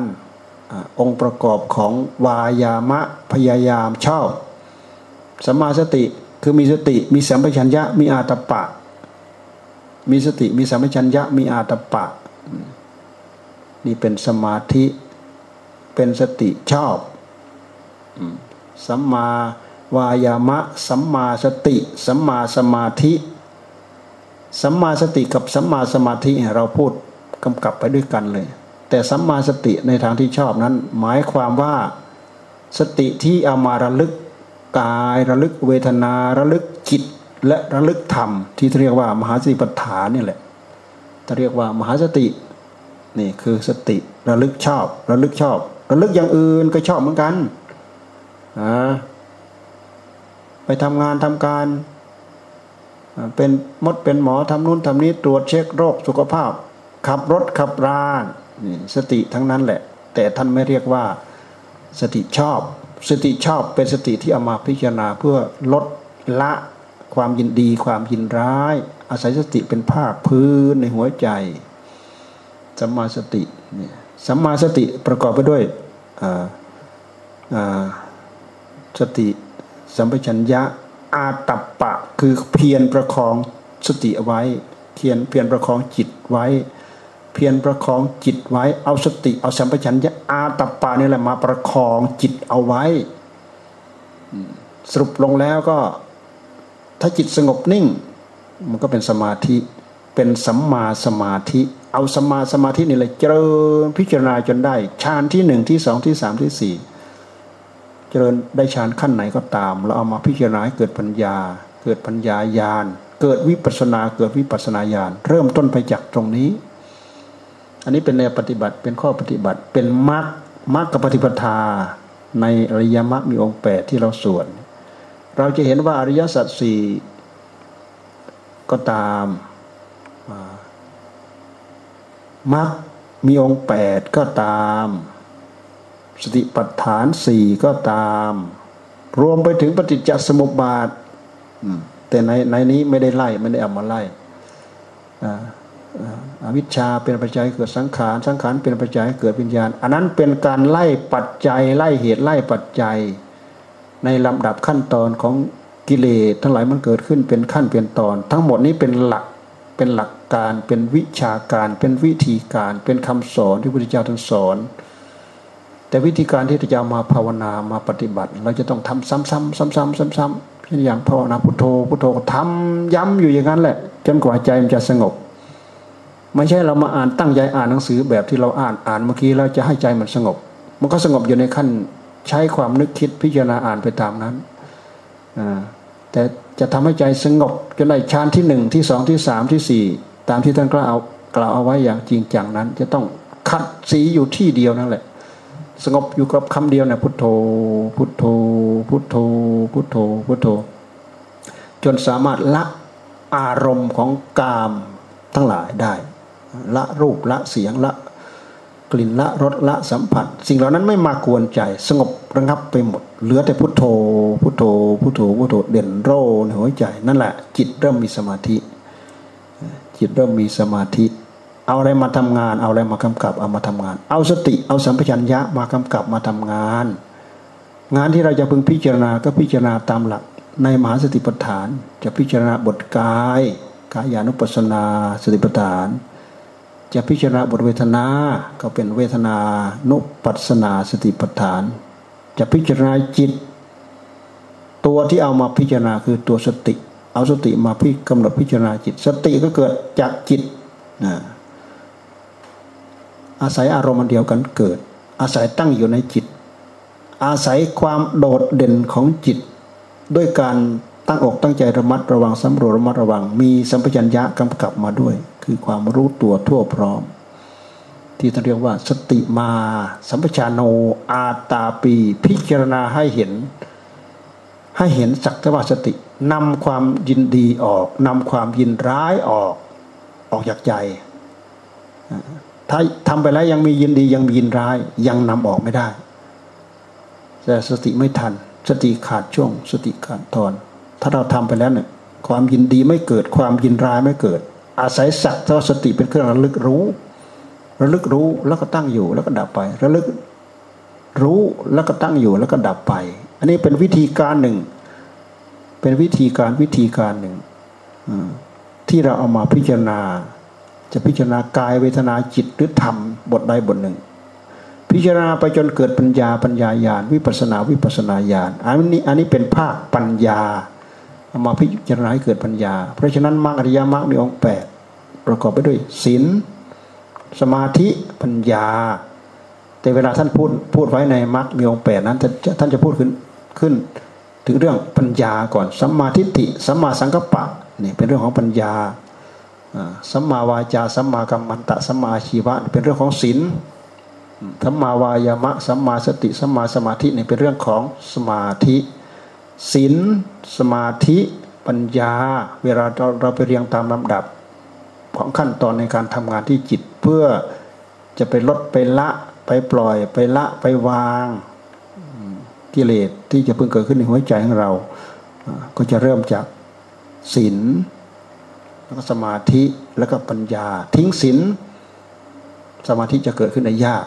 อองค์ประกอบของวายามะพยายามชอบสัมมาสติคือมีสติมีสัมปชัญญะมีอาตปะ มีสติมีสัมปชัญญะมีอาตปะ นี่เป็นสมาธิ เป็นสติชอบสัมมาวายามะ สัมมาสติ สัมมาสมาธิ สัมมาสติกับสัมมาสมาธิเราพูดกำกับไปด้วยกันเลย แต่สัมมาสติในทางที่ชอบนั้น หมายความว่าสติที่เอามาระลึกกายระลึกเวทนาระลึกจิตและระลึกธรรม ที่เรียกว่ามหาสติปัฏฐานนี่แหละจะเรียกว่ามหาสติ นี่คือสติระลึกชอบ ระลึกชอบ ระลึกอย่างอื่นก็ชอบเหมือนกันอไปทำงานทำการ เป็นมดเป็นหมอทำนู่นทำนี้ตรวจเช็คโรคสุขภาพ ขับรถขับรานี่สติทั้งนั้นแหละ แต่ท่านไม่เรียกว่าสติชอบ สติชอบเป็นสติที่เอามาพิจารณาเพื่อลดละความยินดีความยินร้าย อาศัยสติเป็นภาคพื้นในหัวใจ สัมมาสติเนี่ยสัมมาสติประกอบไปด้วยสติสัมปชัญญะอาตัปปะคือเพียรประคองสติเอาไว้เพียรเพียรประคองจิตไว้ เพียรประคองจิตไว้ เอาสติเอาสัมปชัญญะอาตัปปะนี่แหละมาประคองจิตเอาไว้ สรุปลงแล้วก็ ถ้าจิตสงบนิ่ง มันก็เป็นสมาธิ เป็นสัมมาสมาธิ เอาสัมมาสมาธินี่เลยเจริญพิจารณาจนได้ฌานที่หนึ่งที่สองที่สามที่สี่เจริญได้ฌานขั้นไหนก็ตาม เราเอามาพิจารณาเกิดปัญญา เกิดปัญญาญาณเกิดวิปัสนาเกิดวิปัสนาญาณเริ่มต้นไปจากตรงนี้ อันนี้เป็นแนวปฏิบัติเป็นข้อปฏิบัติเป็นมรรคมรรคกับปฏิปทา ในอริยมรรคมีองค์แปดที่เราสวดเราจะเห็นว่าอริยสัจสี่ก็ตาม มรรคมีองค์แปดก็ตาม สติปัฏฐานสี่ก็ตาม รวมไปถึงปฏิจจสมุปบาทแต่ในในนี้ไม่ได้ไล่ไม่ได้เอามาไล่อวิชชาเป็นปัจจัยเกิดสังขารสังขารเป็นปัจจัยเกิดวิญญาณ อันนั้นเป็นการไล่ปัจจัยไล่เหตุไล่ปัจจัย ในลำดับขั้นตอนของกิเลสทั้งหลายมันเกิดขึ้นเป็นขั้นเป็นตอน ทั้งหมดนี้เป็นหลักเป็นหลัก การเป็นวิชาการเป็นวิธีการเป็นคำสอนที่พระพุทธเจ้าท่านสอน แต่วิธีการที่จะมาภาวนามาปฏิบัติ เราจะต้องทำซ้ำๆซ้ำๆซ้ำๆเช่นอย่างภาวนาพุทโธพุทโธทำย้ำอยู่อย่างนั้นแหละจนกว่าใจมันจะสงบ ไม่ใช่เรามาอ่านตั้งใจอ่านหนังสือแบบที่เราอ่านอ่านเมื่อกี้แล้วจะให้ใจมันสงบ มันก็สงบอยู่ในขั้นใช้ความนึกคิดพิจารณาอ่านไปตามนั้นแต่จะทำให้ใจสงบจนได้ฌานที่หนึ่งที่สองที่สามที่สี่ ตามที่ท่านกล่าวกล่าวเอาไว้อย่างจริงจังนั้น จะต้องคัดสีอยู่ที่เดียวนั่นแหละ สงบอยู่กับคำเดียวเนี่ยพุทโธ พุทโธ พุทโธ พุทโธ พุทโธ จนสามารถละอารมณ์ของกามทั้งหลายได้ ละรูปละเสียงละกลิ่นละรสละสัมผัส สิ่งเหล่านั้นไม่มากวนใจ สงบระงับไปหมด เหลือแต่พุทโธ พุทโธ พุทโธพุทโธเด่นโรในหัวใจ นั่นแหละจิตเริ่มมีสมาธิ จิตเริ่มมีสมาธิ เอาอะไรมาทำงาน เอาอะไรมากำกับ เอามาทำงาน เอาสติ เอาสัมปชัญญะมากำกับมาทำงาน งานที่เราจะพึงพิจารณาก็พิจารณาตามหลัก ในมหาสติปัฏฐาน จะพิจารณาบทกายกายานุปัสสนาสติปัฏฐาน จะพิจารณาบทเวทนา ก็เป็นเวทนานุปัสนาสติปัฏฐาน จะพิจารณาจิต ตัวที่เอามาพิจารณาคือตัวสติ เอาสติมาพิกำหนดพิจารณาจิต สติก็เกิดจากจิตนะอาศัยอารมณ์เดียวกันเกิด อาศัยตั้งอยู่ในจิต อาศัยความโดดเด่นของจิต ด้วยการตั้งอกตั้งใจระมัดระวังสำรวจระมัดระวัง มีสัมปชัญญะกำกับมาด้วย คือความรู้ตัวทั่วพร้อม ที่ท่านเรียกว่า สติมา สัมปชานโนอาตาปี พิจารณาให้เห็น ให้เห็นสักตว่าสติ นำความยินดีออกนำความยินร้ายออกออกจากใจ ถ้าทำไปแล้วยังมียินดียังมียินร้าย ยังนำออกไม่ได้ แต่สติไม่ทัน สติขาดช่วง สติขาดตอน ถ้าเราทำไปแล้วเนี่ยความยินดีไม่เกิดความยินร้ายไม่เกิด อาศัยสักสติเป็นเครื่องระลึกรู้ ระลึกรู้แล้วก็ตั้งอยู่แล้วก็ดับไประลึกรู้แล้วก็ตั้งอยู่แล้วก็ดับไป อันนี้เป็นวิธีการหนึ่ง เป็นวิธีการวิธีการหนึ่งที่เราเอามาพิจารณา จะพิจารณากายเวทนาจิตหรือธรรมบทใดบทหนึ่ง พิจารณาไปจนเกิดปัญญาปัญญาญาณวิปัสนาวิปัสนาญาณอันนี้อันนี้เป็นภาคปัญญาเอามาพิจารณาให้เกิดปัญญา เพราะฉะนั้นมรรคอริยมรรคมีองค์แปดประกอบไปด้วยศีลสมาธิปัญญา แต่เวลาท่านพูดพูดไว้ในมรรคมีองค์แปดนั้นท่านจะพูดขึ้นขึ้น ถึงเรื่องปัญญาก่อนสัมมาทิฏฐิสัมมาสังกัปปะนี่เป็นเรื่องของปัญญาสัมมาวาจาสัมมากัมมันตะสัมมาชีวะเป็นเรื่องของศีลสัมมาวายามะสัมมาสติสัมมาสมาธินี่เป็นเรื่องของสมาธิศีลสมาธิปัญญา เวลาเราเราไปเรียงตามลำดับ ของขั้นตอนในการทำงานที่จิตเพื่อจะไปลดไปละไปปล่อยไปละไปวางกิเลส ที่จะเพิ่งเกิดขึ้นในหัวใจของเรา ก็จะเริ่มจากศีลแล้วก็สมาธิแล้วก็ปัญญา ทิ้งศีลสมาธิจะเกิดขึ้นในยาก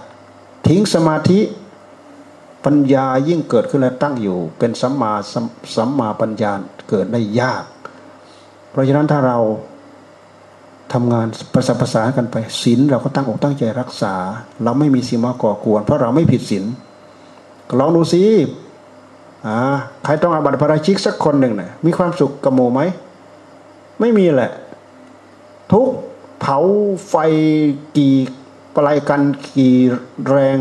ทิ้งสมาธิปัญญายิ่งเกิดขึ้นและตั้งอยู่ เป็นสัมมาสัมมาปัญญาเกิดได้ยาก เพราะฉะนั้นถ้าเราทำงานประสานประสานกันไปศีลเราก็ตั้งอกตั้งใจรักษา เราไม่มีสิ่งมาก่อกวน เพราะเราไม่ผิดศีลลองดูสิ ใครต้องอาบัติพระราชิกสักคนหนึ่งนะ่ะมีความสุขกับโมไหม ไม่มีแหละ ทุกเผาไฟกี่ปลายกันกี่แรง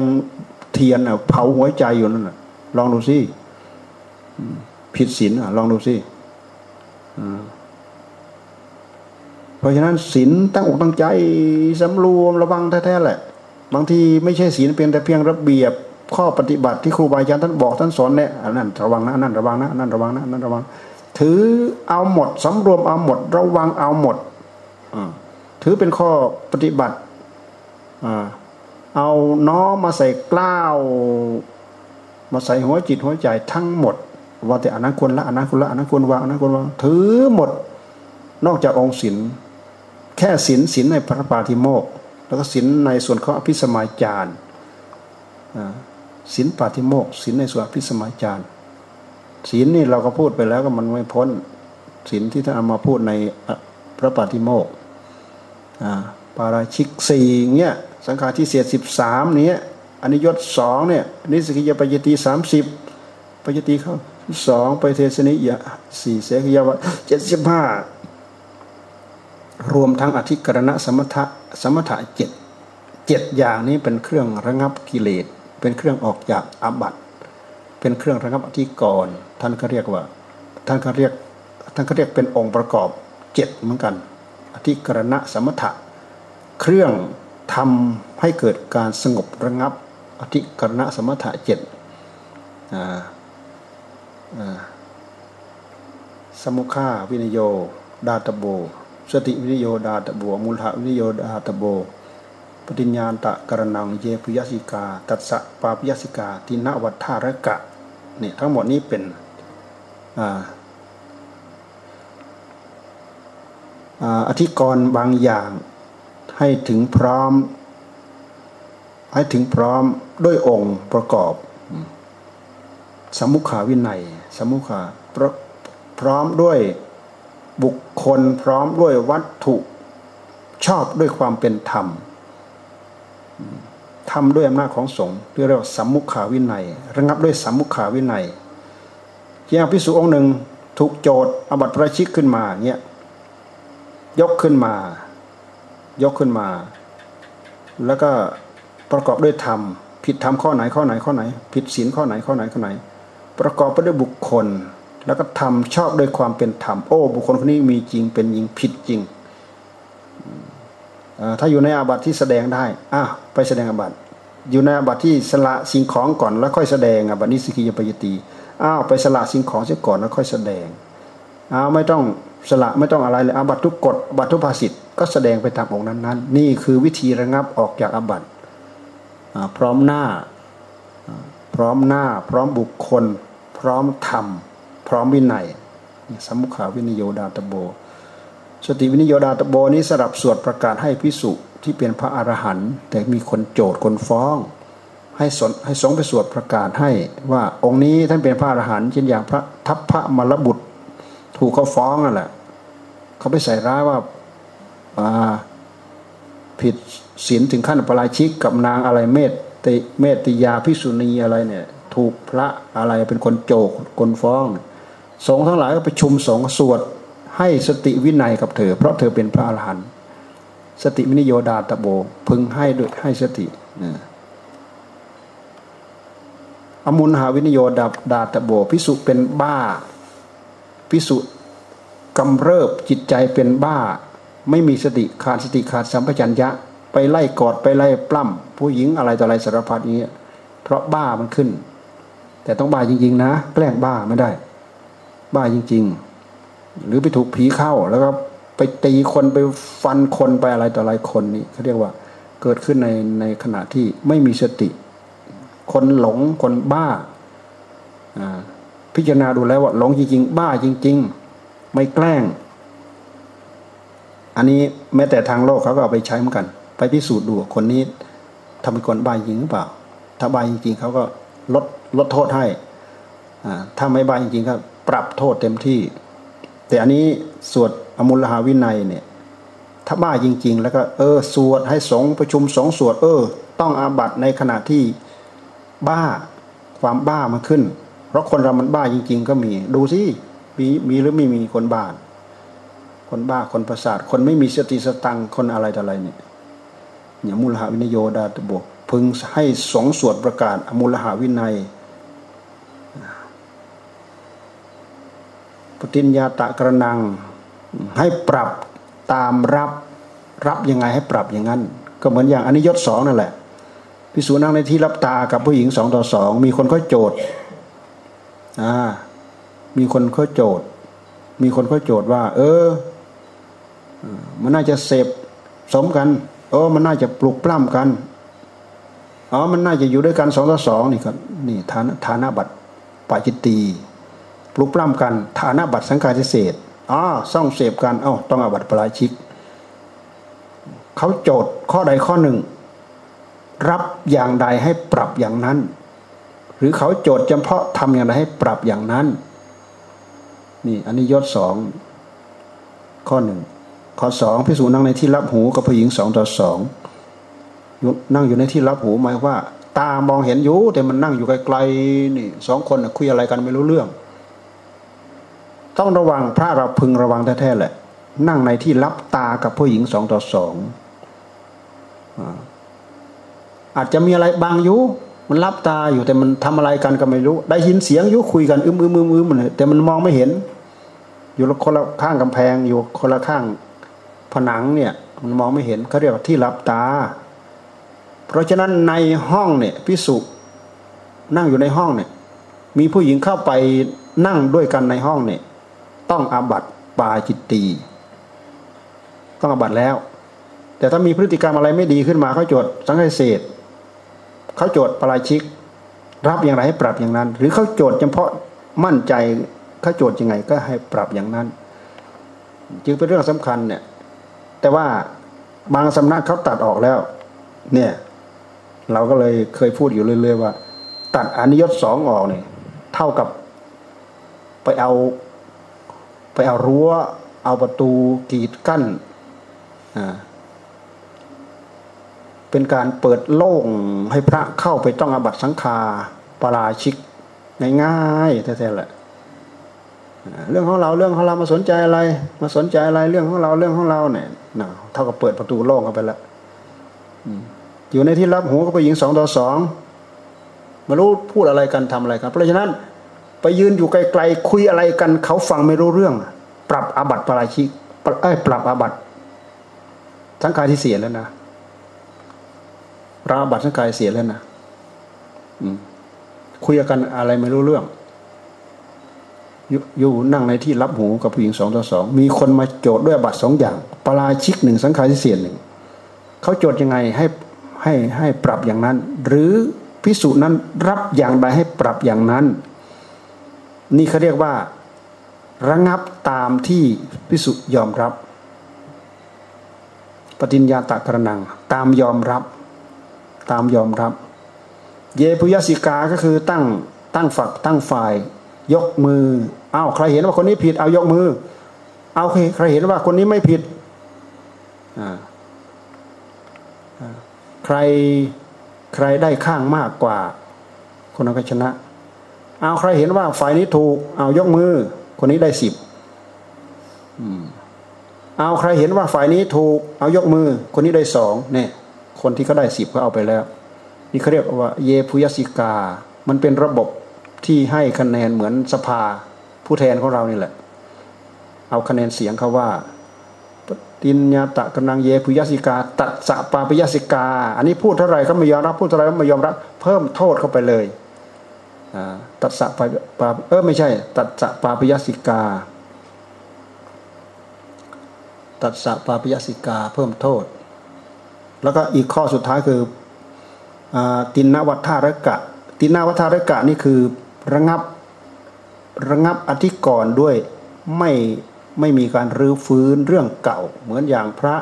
เทียนเผาหัวใจอยู่นั่นลองดูสิผิดศีลลองดูสิเพราะฉะนั้นศีลตั้งอกตั้งใจสำรวมระวังแท้ๆแหละ บางทีไม่ใช่ศีลเพียงแต่เพียงระเบียบ ข้อปฏิบัติที่ครูบาอาจารย์ท่านบอกท่านสอนเนี่ยอันนั้นระวังนะนั่นระวังนะนั่นระวังนะนั่นระวัง ถือเอาหมดสำรวมเอาหมด ระวังเอาหมดถือเป็นข้อปฏิบัติเอาน้อมาใส่กล้าวมาใส่หัวจิตหัวใจทั้งหมด ว่าแต่อนันควรละอนันควรละอนันควรวางอนันควรวางถือหมด นอกจากองค์ศีลแค่ศีลศีลในพระปาธิโมก แล้วก็ศีลในส่วนของอภิสมัยจาร์ ศีลปาธิโมกศีลในส่วนอภิสมัยจารศีลนี่เราก็พูดไปแล้วก็มันไม่พ้นศีลที่ท่านเอามาพูดในพระปาธิโมกปาราชิกสี่เงี้ยสังขารที่เสียสิบสามเนี้ยอันนี้ยศสองเนี่ยนิสกิยปัจจตีสามสิบปัจจตีเขาสองไปเทศนิยะสี่เสกิยวัเจ็ดสิบห้ารวมทั้งอธิกรณะสมถะสมถะเจ็ดเจ็ดอย่างนี้เป็นเครื่องระงับกิเลส เป็นเครื่องออกจากอาบัติเป็นเครื่องระงับอธิกรณ์ท่านก็เรียกว่า ท่านก็เรียกท่านก็เรียกเป็นองค์ประกอบเจ็ดเหมือนกัน อธิกรณะสมถะ เครื่องทำให้เกิดการสงบระงับ อธิกรณะสมถะเจ็ดสมุขาวินโย ดาตโบ สติวินโย ดาตโบมูลหะวินโย ดาตโบ ปฏิญญาตะกรนังเยปุยสิกา ตัสสะปาปยสิกาทินวัฏทารกะเนี่ยทั้งหมดนี้เป็นอธิกรณ์บางอย่างให้ถึงพร้อม ให้ถึงพร้อมด้วยองค์ประกอบ สมุขาวินัย สมุขาพร้อมด้วยบุคคลพร้อมด้วยวัตถุชอบด้วยความเป็นธรรม ทำด้วยอำนาจของสงฆ์ที่เรียกว่าสัมมุขาวินัย ระงับด้วยสัมมุขาวินัยอย่างพิสุองค์หนึ่งถูกโจทย์อบัติประชิกขึ้นมาเนี่ยยกขึ้นมา ยกขึ้นมา แล้วก็ประกอบด้วยธรรม ผิดธรรมข้อไหนข้อไหนข้อไหน ผิดศีลข้อไหนข้อไหนข้อไหน ประกอบไปด้วยบุคคล แล้วก็ทำชอบด้วยความเป็นธรรมโอ้ บุคคลคนนี้มีจริงเป็นจริงผิดจริง ถ้าอยู่ในอาบัติที่แสดงได้อะไปแสดงอาบัติ อยู่ในอาบัติที่สละสิ่งของก่อนแล้วค่อยแสดงอาบัตินิสกิยปยตีอ้าวไปสละสิ่งของเสียก่อนแล้วค่อยแสดงอ้าวไม่ต้องสละไม่ต้องอะไรเลยอาบัติทุกกฎบัตทุภาสิทธ์ก็แสดงไปตามองค์นั้นๆ นี่คือวิธีระงับออกจากอาบัติพร้อมหน้าพร้อมหน้า พร้อมบุคคล พร้อมธรรม พร้อมวินัยสมุขาวินโยดาตโบ สติวินิโยดาตโบนี้สลับสวดประกาศให้พิสุที่เป็นพระอรหันต์แต่มีคนโจทย์คนฟ้อง ให้สนให้สงไปสวดประกาศให้ว่าองค์นี้ท่านเป็นพระอรหันต์เช่นอย่างพระทัพพระมรบุตร ถูกเขาฟ้องนั่นแหละเขาไปใส่ร้ายว่าผิดศีลถึงขั้นปาราชิกกับนางอะไรเมตติเมตติยาภิกษุณีอะไรเนี่ย ถูกพระอะไรเป็นคนโจทก์คนฟ้อง สงฆ์ทั้งหลายก็ประชุมสงฆ์สวด ให้สติวินัยกับเธอ เพราะเธอเป็นพระอรหันต์สติวินโย ทาตัพโพ พึงให้ด้วยให้สติอมูฬหวินโย ทาทาตัพโพ ภิกษุเป็นบ้าภิกษุกำเริบจิตใจเป็นบ้า ไม่มีสติขาดสติขาดสัมปชัญญะ ไปไล่กอดไปไล่ปล้ำผู้หญิงอะไรต่ออะไรสารพัดนี้เพราะบ้ามันขึ้น แต่ต้องบ้าจริง ๆ นะ แกล้งบ้าไม่ได้ บ้าจริง ๆ หรือไปถูกผีเข้า แล้วก็ไปตีคนไปฟันคนไปอะไรต่ออะไรคนนี่เขาเรียกว่าเกิดขึ้นในในขณะที่ไม่มีสติ คนหลงคนบ้า พิจารณาดูแล้วว่าหลงจริงๆ บ้าจริง ๆ ไม่แกล้ง อันนี้แม้แต่ทางโลกเขาก็เอาไปใช้เหมือนกัน ไปพิสูจน์ดูคนนี้ทำเป็นคนบ้าจริงหรือเปล่า ถ้าบ้าจริง ๆเขาก็ลดลดโทษให้ถ้าไม่บ้าจริงๆก็ปรับโทษเต็มที่ แต่อันนี้สวดอมุลหาวินัยเนี่ยถ้าบ้าจริง ๆ แล้วก็เออสวดให้สงประชุมสงสวดเออ ต้องอาบัตในขณะที่บ้าความบ้ามันขึ้น เพราะคนเรามันบ้าจริง ๆ ก็มี ดูสิมีมีหรือไม่มีคนบ้าคนบ้าคนประสาท คนไม่มีสติสตังคนอะไรต่ออะไรเนี่ยอย่ามูลหาวินโยดาตบกพึงให้สองสวดประกาศอมูลหาวินัย ปฏิญญาตะกระนัง ให้ปรับตามรับรับยังไงให้ปรับอย่างนั้น ก็เหมือนอย่างอันนี้ยศสองนั่นแหละพิสูจนั่งในที่รับตากับผู้หญิงสองต่อสองมีคนเขาโจทย์อ่ามีคนเขาโจทย์ มีคนเขาโจทย์ว่า เออ มันน่าจะเสพสมกันเออมันน่าจะปลุกปล้ำกันอ๋อมันน่าจะอยู่ด้วยกันสองต่อสองนี่ครับนี่ฐานฐานะบัตรปาจิตตี ลุกปล้ำกันฐานะบัตรสังการเศษอ๋อซ่องเสพกัน เอ้าต้องอาบัตรปลาชิก เขาโจทย์ข้อใดข้อหนึ่ง รับอย่างใดให้ปรับอย่างนั้น หรือเขาโจทย์เฉพาะทำอย่างไรให้ปรับอย่างนั้น นี่อันนี้ยศสองข้อหนึ่งข้อสองพิสูจนั่งในที่รับหูกับผู้หญิงสองต่อสองนั่งอยู่ในที่รับหูหมายว่า ตามองเห็นอยู่แต่มันนั่งอยู่ไกลๆนี่สองคนคุยอะไรกันไม่รู้เรื่อง ต้องระวังพระเราพึงระวังแท้ๆแหละ นั่งในที่รับตากับผู้หญิงสองต่อสองอาจจะมีอะไรบางอยู่มันรับตาอยู่แต่มันทำอะไรกันก็ไม่รู้ ได้ยินเสียงอยู่คุยกันอึมอึมอึมอึมแต่มันมองไม่เห็น อยู่คนละข้างกำแพง อยู่คนละข้างผนังเนี่ย มันมองไม่เห็นเขาเรียกว่าที่รับตา เพราะฉะนั้นในห้องเนี่ยพิสุนั่งอยู่ในห้องเนี่ย มีผู้หญิงเข้าไปนั่งด้วยกันในห้องเนี่ย ต้องอาบัตปาจิตตีต้องอาบัตแล้ว แต่ถ้ามีพฤติกรรมอะไรไม่ดีขึ้นมาเขาโจทย์สังเกตเขาโจทย์ปราชิก รับอย่างไรให้ปรับอย่างนั้น หรือเขาโจทย์เฉพาะมั่นใจเขาโจทย์ยังไงก็ให้ปรับอย่างนั้น จึงเป็นเรื่องสำคัญเนี่ยแต่ว่าบางสำนักเขาตัดออกแล้ว เนี่ยเราก็เลยเคยพูดอยู่เรื่อยๆว่า ตัดอนิยตสองออกเนี่ยเท่ากับไปเอา ไปเอารั้ว เอาประตูกีดกั้น เป็นการเปิดโล่งให้พระเข้าไปต้องอบัตสังฆาปราชิกง่ายๆแท้ๆแหละเรื่องของเราเรื่องของเรามาสนใจอะไร มาสนใจอะไรเรื่องของเราเรื่องของเราเนี่ยนะเท่ากับเปิดประตูโล่งเข้าไปแล้วอยู่ในที่รับหูก็ไปยิงสองต่อสองมารู้พูดอะไรกันทำอะไรกัน เพราะฉะนั้น ไปยืนอยู่ไกลๆคุยอะไรกันเขาฟังไม่รู้เรื่อง ปรับอาบัติปราชิกเอ้ปรับอาบัติทั้งกายที่เสียแล้วนะราบัติทั้งกายเสียแล้วนะคุยกันอะไรไม่รู้เรื่องอยู่นั่งในที่รับหูกับผู้หญิงสองต่อสองมีคนมาโจทย์ด้วยบัตรสองอย่างปราชิกหนึ่งสังขารที่เสียหนึ่งเขาโจทย์ยังไงให้ให้ให้ปรับอย่างนั้น หรือพิสูจน์นั้นรับอย่างใดให้ปรับอย่างนั้น นี่เขาเรียกว่า ระงับตามที่พิสุยอมรับ ปฏิญญาตะกระนัง ตามยอมรับ ตามยอมรับ เยปุยสิกาก็คือตั้งตั้งฝักตั้งฝ่าย ยกมือเอาใครเห็นว่าคนนี้ผิดเอายกมือ เอาใครเห็นว่าคนนี้ไม่ผิดใครใครได้ข้างมากกว่า คนนั้นก็ชนะ เอาใครเห็นว่าฝ่ายนี้ถูก เอายกมือ คนนี้ได้สิบเอาใครเห็นว่าฝ่ายนี้ถูก เอายกมือ คนนี้ได้สองเนี่ย คนที่เขาได้สิบเขาเอาไปแล้ว นี่เขาเรียกว่า เยพุยสิกา มันเป็นระบบที่ให้คะแนนเหมือนสภา ผู้แทนของเรานี่แหละ เอาคะแนนเสียงเขาว่าตินญาตะกนังเยพุยสิกา ตัดสะปาปยสิกา อันนี้พูดเท่าไรก็ไม่ยอมรับพูดเท่าไรก็ไม่ยอมรับ เพิ่มโทษเข้าไปเลยอ่า ตัดสะปาปาเออไม่ใช่ ตัดสะปาปยสิกา ตัดสะปาปยสิกาเพิ่มโทษ แล้วก็อีกข้อสุดท้ายคือตินนวัฏทารกะ ตินนวัฏทารกะนี่คือระงับระงับอธิกรณ์ด้วยไม่ไม่มีการรื้อฟื้นเรื่องเก่า เหมือนอย่างพระ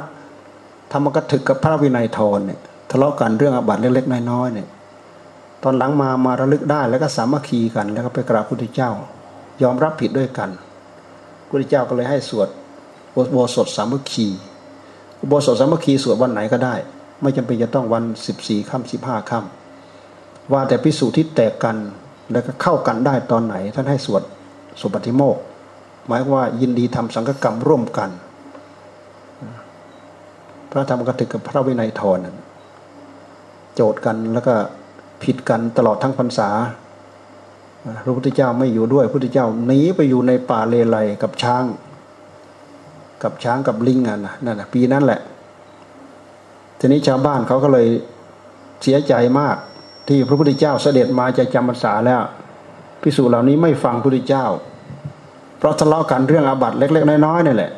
ธรรมกถึกกับพระวินัยทรเนี่ยทะเลาะกันเรื่องอบัตเล็กๆน้อยๆเนี่ย อนหลังมามาระลึกได้แล้วก็สามัคคีกัน แล้วก็ไปกราบพระพุทธเจ้า ยอมรับผิดด้วยกันพระพุทธเจ้าก็เลยให้สวดโบสถสามัคคีโบสถสามัคคีสวดวันไหนก็ได้ ไม่จำเป็นจะต้องวันสิบสี่ค่ำสิบห้าค่ำว่าแต่พิสูจน์ที่แตกกันแล้วก็เข้ากันได้ตอนไหน ท่านให้สวดสุปฏิโมกหมายว่ายินดีทำสังฆกรรมร่วมกัน พระธรรมกถึกกับพระวินัยทรโจทย์กันแล้วก็ ผิดกันตลอดทั้งพรรษาพระพุทธเจ้าไม่อยู่ด้วยพระพุทธเจ้าหนีไปอยู่ในป่าเลไลกับช้าง กับช้างกับลิงอะนะนั่นนะปีนั้นแหละ ทีนี้ชาวบ้านเขาก็เลยเสียใจมากที่พระพุทธเจ้าเสด็จมาจะจำพรรษาแล้วพิสูจน์เหล่านี้ไม่ฟังพระพุทธเจ้า เพราะทะเลาะกันเรื่องอาบัติเล็ก ๆ น้อยๆนี่แหละ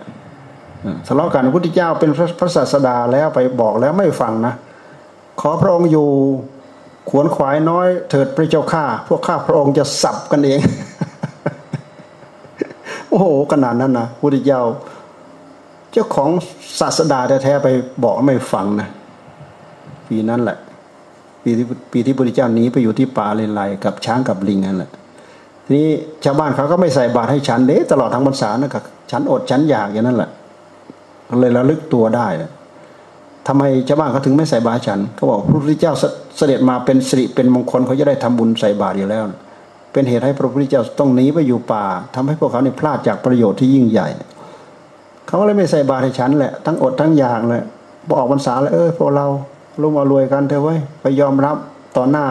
ทะเลาะกันพระพุทธเจ้าเป็นพระศาสดาแล้วไปบอกแล้วไม่ฟังนะ ขอพระองค์อยู่ ขวนขวายน้อยเถิดพระเจ้าข้าพวกข้าพระองค์จะสับกันเอง โอ้โหขนาดนั้นนะพุทธเจ้า เจ้าของศาสดาแท้ๆไปบอกไม่ฟังนะปีนั้นแหละ ปีที่ปีที่พระเจ้าหนีไปอยู่ที่ป่าเลนไลกับช้างกับลิงนั่นแหละทีนี้ชาวบ้านเขาก็ไม่ใส่บาตรให้ฉันเด้ตลอดทั้งพรรษานะกับฉันอดฉันอยากอย่างนั้นแหละเลยระลึกตัวได้ ทำไมชาวบ้านเขาถึงไม่ใส่บาตรฉันเขาบอกพระพุทธเจ้าเสด็จมาเป็นสิริเป็นมงคลเขาจะได้ทำบุญใส่บาตรอยู่แล้ว เป็นเหตุให้พระพุทธเจ้าต้องหนีไปอยู่ป่าทำให้พวกเขาเนี่ยพลาดจากประโยชน์ที่ยิ่งใหญ่ เขาเลยไม่ใส่บาตรให้ฉันแหละ ทั้งอดทั้งอยากเลยบอกพรรษาแล้วเออพวกเราลุ่มอารวยกันเถอะไว้ไปยอมรับต่อหน้า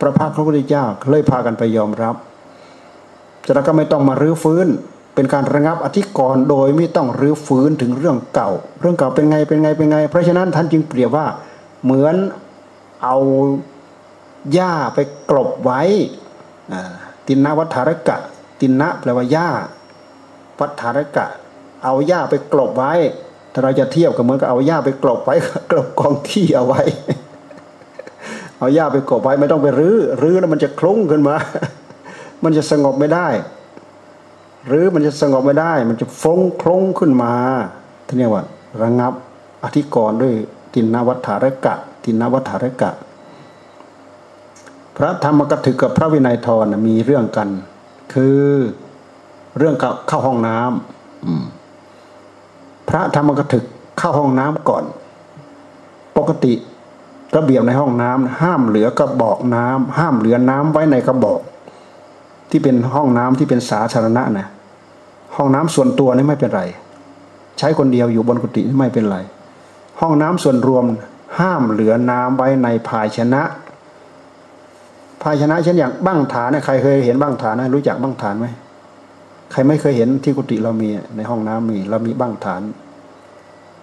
พระพักพระพุทธเจ้าเลยพากันไปยอมรับจะแล้วก็ไม่ต้องมารื้อฟื้น เป็นการระงับอธิกรณ์โดยไม่ต้องรื้อฟื้นถึงเรื่องเก่า เรื่องเก่าเป็นไงเป็นไงเป็นไง เพราะฉะนั้นท่านจึงเปรียบว่าเหมือนเอาหญ้าไปกลบไว้ตินนวัฏารกะ ตินนะแปลว่าหญ้าวัฏารกะ เอาหญ้าไปกลบไว้ ถ้าเราจะเทียบกับเหมือนกับเอาหญ้าไปกลบไว้กลบกองที่เอาไว้ เอาหญ้าไปกลบไว้ไม่ต้องไปรื้อรื้อแล้วมันจะคลุ้งขึ้นมา มันจะสงบไม่ได้ หรือมันจะสงบไม่ได้ มันจะฟงคลงขึ้นมาที่นเรียกว่าระงับอธิกรณ์ด้วยตินนวัฏฐารกะ ตินนวัฏฐารกะ พระธรรมกถึกกับพระวินัยทรมีเรื่องกัน คือเรื่องเข้าห้องน้ำพระธรรมกถึกเข้าห้องน้ำก่อน ปกติระเบียบในห้องน้ำห้ามเหลือกระบอกน้ำห้ามเหลือน้ำไว้ในกระบอก ที่เป็นห้องน้ำที่เป็นสาธารณะนะห้องน้ำส่วนตัวนี่ไม่เป็นไร ใช้คนเดียวอยู่บนกุฏิไม่เป็นไร ห้องน้ำส่วนรวมห้ามเหลือน้ำไว้ในภาชนะ ภาชนะเช่นอย่างบั้งฐานเนี่ยใครเคยเห็นบั้งฐานไหมรู้จักบั้งฐานไหมใครไม่เคยเห็นที่กุฏิเรามีในห้องน้ำมี เรามีบั้งฐาน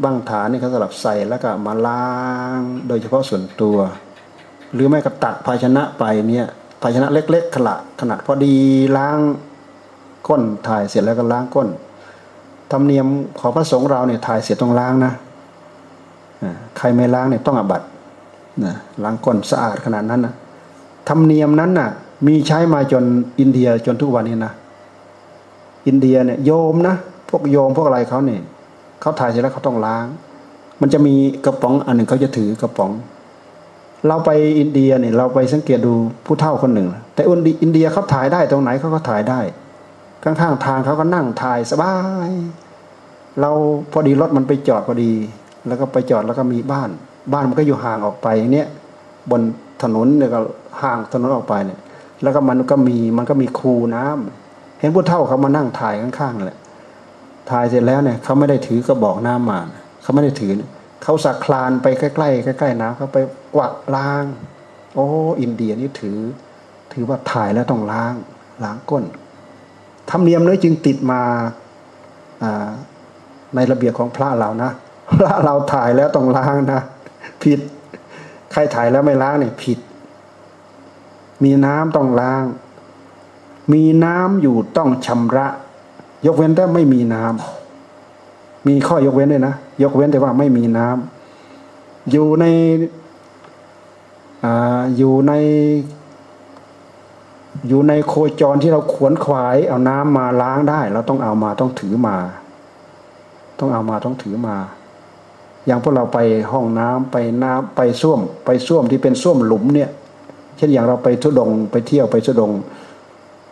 บั้งฐานนี่เขาสลับใส่แล้วก็มาล้าง โดยเฉพาะส่วนตัว หรือไม่ก็ตักภาชนะไปเนี่ย ภาชนะเล็กๆขนาดขนาดพอดีล้างก้นถ่ายเสร็จแล้วก็ล้างก้นธรรมเนียมของพระสงฆ์เราเนี่ยถ่ายเสร็จต้องล้างนะใครไม่ล้างเนี่ยต้องอบัตนะล้างก้นสะอาดขนาดนั้นนะธรรมเนียมนั้นน่ะ มีใช้มาจนอินเดียจนทุกวันนี้นะอินเดียเนี่ยโยมนะพวกโยมพวกอะไรเขาเนี่ยเขาถ่ายเสร็จแล้วเขาต้องล้าง มันจะมีกระป๋องอันหนึ่งเขาจะถือกระป๋อง เราไปอินเดียเนี่ยเราไปสังเกตดูผู้เฒ่าคนหนึ่ง แต่อินเดียเขาถ่ายได้ตรงไหนเขาก็ถ่ายได้ข้างๆทางเขาก็นั่งถ่ายสบาย เราพอดีรถมันไปจอดพอดี แล้วก็ไปจอดแล้วก็มีบ้าน บ้านมันก็อยู่ห่างออกไปเนี้ยบนถนนเนี่ยก็ห่างถนนออกไปเนี่ย แล้วก็มันก็มีมันก็มีคูน้ำเห็นผู้เฒ่าเขามานั่งถ่ายข้างๆแหละถ่ายเสร็จแล้วเนี่ยเขาไม่ได้ถือกระบอกน้ำมาเขาไม่ได้ถือเขาสักคลานไปใกล้ๆใกล้ๆน้ำเขาไป กวาดล้าง โอ้ อินเดียนี่ถือ ถือว่าถ่ายแล้วต้องล้างล้างก้นธรรมเนียมนี้จึงติดมาในระเบียบของพระเรานะพระเราถ่ายแล้วต้องล้างนะผิด ใครถ่ายแล้วไม่ล้างเนี่ยผิด มีน้ำต้องล้าง มีน้ำอยู่ต้องชำระ ยกเว้นแต่ไม่มีน้ำมีข้อยกเว้นด้วยนะยกเว้นแต่ว่าไม่มีน้ำอยู่ใน อยู่ในอยู่ในโคจรที่เราขวนขวาย เอาน้ำมาล้างได้ เราต้องเอามาต้องถือมา ต้องเอามาต้องถือมา อย่างพวกเราไปห้องน้ำไปน้ำไปส้วม ไปส้วมที่เป็นส้วมหลุมเนี่ย เช่นอย่างเราไปทุดงไปเที่ยวไปทุดง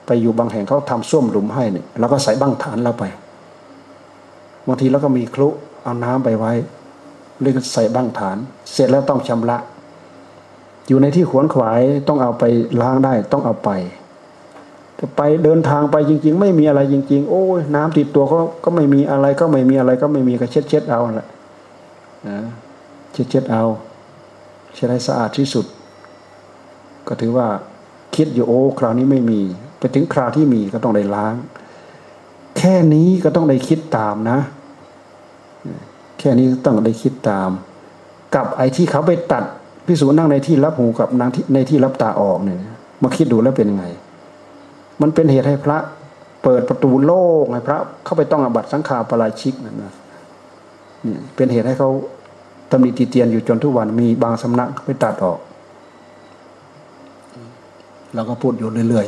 ไปอยู่บางแห่งเขาทำส้วมหลุมให้เนี่ยเราก็ใส่บั้งฐานเราไปบางทีเราก็มีครุเอาน้ำไปไว้หรือใส่บั้งฐาน เสร็จแล้วต้องชำระ อยู่ในที่ขวนขวายต้องเอาไปล้างได้ต้องเอาไปจะไปเดินทางไปจริง ๆ ไม่มีอะไรจริง ๆ โอ้ยน้ำติดตัวก็ก็ไม่มีอะไรก็ไม่มีอะไรก็ไม่มีก็เช็ดเช็ดเอาแหละนะเช็ดเช็ดเอาเช็ดให้สะอาดที่สุด ก็ถือว่าคิดอยู่โอ้คราวนี้ไม่มี ไปถึงคราวที่มีก็ต้องได้ล้าง แค่นี้ก็ต้องได้คิดตามนะ แค่นี้ต้องได้คิดตาม กับไอ้ที่เขาไปตัด พิสูจนั่งในที่รับหูกับนางในที่รับตาออกเนี่ยมาคิดดูแล้วเป็นยังไง มันเป็นเหตุให้พระเปิดประตูโล่งให้พระ เข้าไปต้องอบัตสังขาปลายชิกนั่นนะนี่เป็นเหตุให้เขาตำหนิตีเตียนอยู่จนทุกวันมีบางสำนักไปตัดออกเราก็พูดอยู่เรื่อย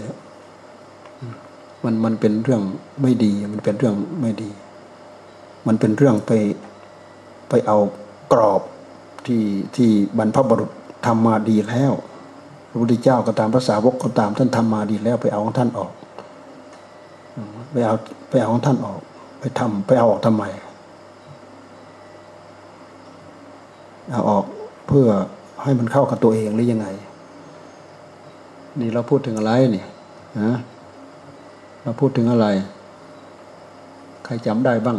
ๆมันมันเป็นเรื่องไม่ดี มันเป็นเรื่องไม่ดี มันเป็นเรื่องไปไปเอากรอบ ที่ที่บรรพบุรุษทำมาดีแล้ว พระพุทธเจ้าก็ตามภาษาวกก็ตามท่านทำมาดีแล้วไปเอาของท่านออก ไปเอาไปเอาของท่านออก ไปทำไปเอาออกทำไมเอาออกเพื่อให้มันเข้ากับตัวเองหรือยังไง นี่เราพูดถึงอะไรนี่นะเราพูดถึงอะไร ใครจำได้บ้าง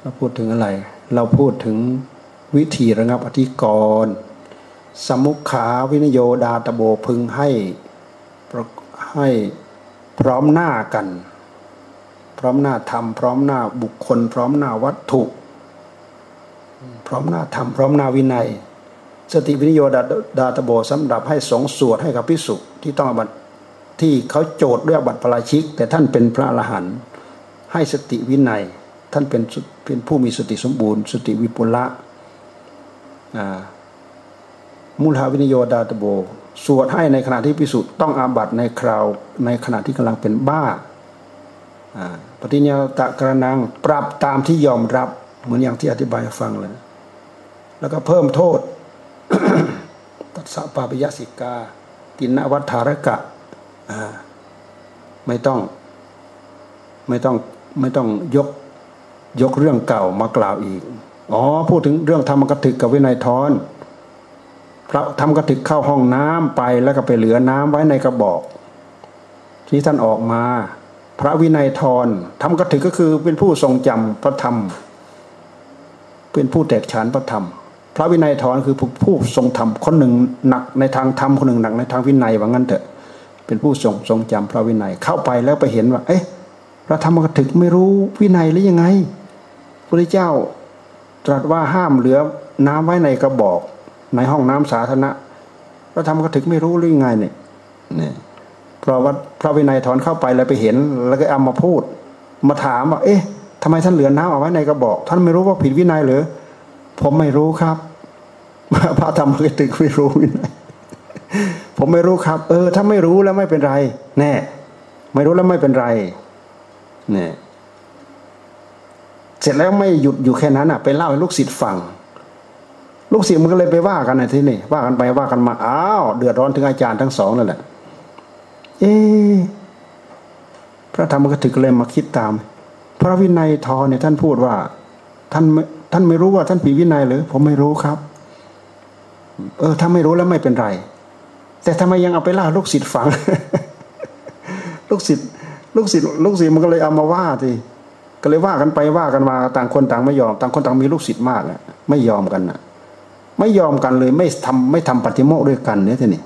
เราพูดถึงอะไร เราพูดถึง วิธีระงับอธิกรณ์สมุขาวินโยทาตัพโพ พึงให้ให้พร้อมหน้ากัน พร้อมหน้าธรรม พร้อมหน้าบุคคล พร้อมหน้าวัตถุ พร้อมหน้าธรรม พร้อมหน้าวินัย สติวินโย ทาทาตัพโพ สำหรับให้สงฆ์สวดให้กับภิกษุที่ต้องอาบัติที่เขาโจทก์ด้วยอาบัติปาราชิก แต่ท่านเป็นพระอรหันต์ให้สติวินัย ท่านเป็นเป็นผู้มีสติสมบูรณ์ สติวิปุละ มุลหาวินโยดาตโบ สวดให้ในขณะที่พิสุต้องอาบัตในคราวในขณะที่กำลังเป็นบ้าปฏิญญาตะกระนังปรับตามที่ยอมรับเหมือนอย่างที่อธิบายฟังเลยแล้วก็เพิ่มโทษ ตัดสะปาปยสิกา ตินวัฏฐารกะไม่ต้องไม่ต้องไม่ต้องยกยกเรื่องเก่ามากล่าวอีก อ๋อพูดถึงเรื่องธรรมกถึกกับวินัยทอนพระทำกระติกเข้าห้องน้ำไปแล้วก็ไปเหลือน้ำไว้ในกระบอก ที่ท่านออกมา พระวินัยทรทำกระติกก็คือเป็นผู้ทรงจำพระธรรม เป็นผู้แตกฉานพระธรรม พระวินัยทรคือผู้ทรงธรรมคนหนึ่งหนักในทางธรรมคนหนึ่งหนักในทางวินัยว่างั้นเถอะเป็นผู้ทรงทรงจำพระวินัยเข้าไปแล้วไปเห็นว่า เอ๊ะพระธรรมกถึกไม่รู้วินัยหรือยังไงพระเจ้า ตรัสว่าห้ามเหลือน้ำไว้ในกระบอก ในห้องน้ำสาธารณะพระธรรมก็ถึงไม่รู้หรือไงเนี่ยนี่เพราะว่าพระวินัยถอนเข้าไปแล้วไปเห็น แล้วก็เอามาพูด มาถามว่า เอ๊ะทำไมท่านเหลือน้ำเอาไว้ในกระบอก ท่านไม่รู้ว่าผิดวินัยหรือผมไม่รู้ครับพระธรรมก็ถึงไม่รู้วินัยผมไม่รู้ครับ เออ ถ้าไม่รู้แล้วไม่เป็นไร แน่ ไม่รู้แล้วไม่เป็นไรเนี่ย เสร็จแล้วไม่หยุดอยู่แค่นั้นอะไปเล่าให้ลูกศิษย์ฟัง ลูกศิษย์มันก็เลยไปว่ากันในที่นี่ว่ากันไปว่ากันมาอ้าวเดือดร้อนถึงอาจารย์ทั้งสองนั่นแหละเอพระธรรมกถึกเลยมาคิดตาม พระวินัยทอเนี่ยท่านพูดว่า ท่านท่านไม่รู้ว่าท่านผีวินัยหรือผมไม่รู้ครับ เออถ้าไม่รู้แล้วไม่เป็นไร แต่ทำไมยังเอาไปล่าลูกศิษย์ฟัง ลูกศิษย์ลูกศิษย์ลูกศิษย์มันก็เลยเอามาว่าที ก็เลยว่ากันไปว่ากันมาต่างคนต่างไม่ยอม ต่างคนต่างมีลูกศิษย์มากอะไม่ยอมกันอะไม่ยอมกันเลยไม่ทำไม่ทำปฏิโมกด้วยกันเนี่ยท่านี่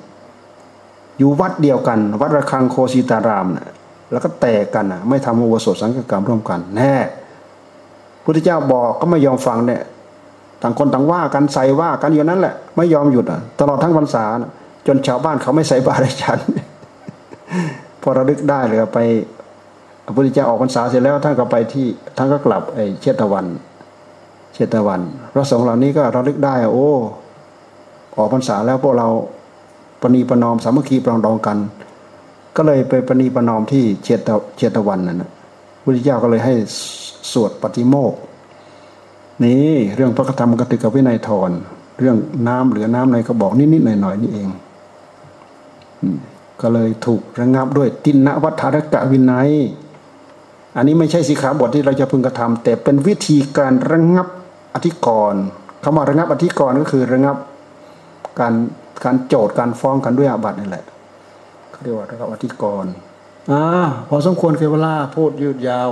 อยู่วัดเดียวกัน วัดระฆังโคสิตารามนะแล้วก็แตกกันนะไม่ทำอุโบสถสังฆกรรมร่วมกันแน่พุทธเจ้าบอกก็ไม่ยอมฟังเนี่ยต่างคนต่างว่ากันใส่ว่ากันอยู่นั้นแหละ ไม่ยอมหยุดอะ ตลอดทั้งพรรษานะจนชาวบ้านเขาไม่ใส่บาตรฉัน พอระลึกได้เลยไป พระพุทธเจ้าออกพรรษาเสร็จแล้วท่านก็ไปที่ท่านก็กลับไอ้เชตวัน เชตวัน พระสงฆ์เหล่านี้ก็ระลึกได้โอ้ออกพรรษาแล้วพวกเราปณีประนอมสามัคคีปรองดองกัน ก็เลยไปปณีประนอมที่เชตเชตวันนั่นนะพุทธเจ้าก็เลยให้สวดปฏิโมกนี่เรื่องพระธรรมกติกวินัยทรเรื่องน้ำเหลือน้ำในกระบอกนิดๆหน่อยๆนี่เองก็เลยถูกระงับด้วยตินนวัฏฐารกะวินัย อันนี้ไม่ใช่สีขาบทที่เราจะพึงกระทำ แต่เป็นวิธีการระงงับอธิกรณ์คำว่าระงงับอธิกรณ์ก็คือระงงับการการโจทย์การฟ้องกันด้วยอาบัตินี่แหละเขาเรียกว่าระงับอธิกรณ์อ่าพอสมควรเกเวลาพูดยืดยาว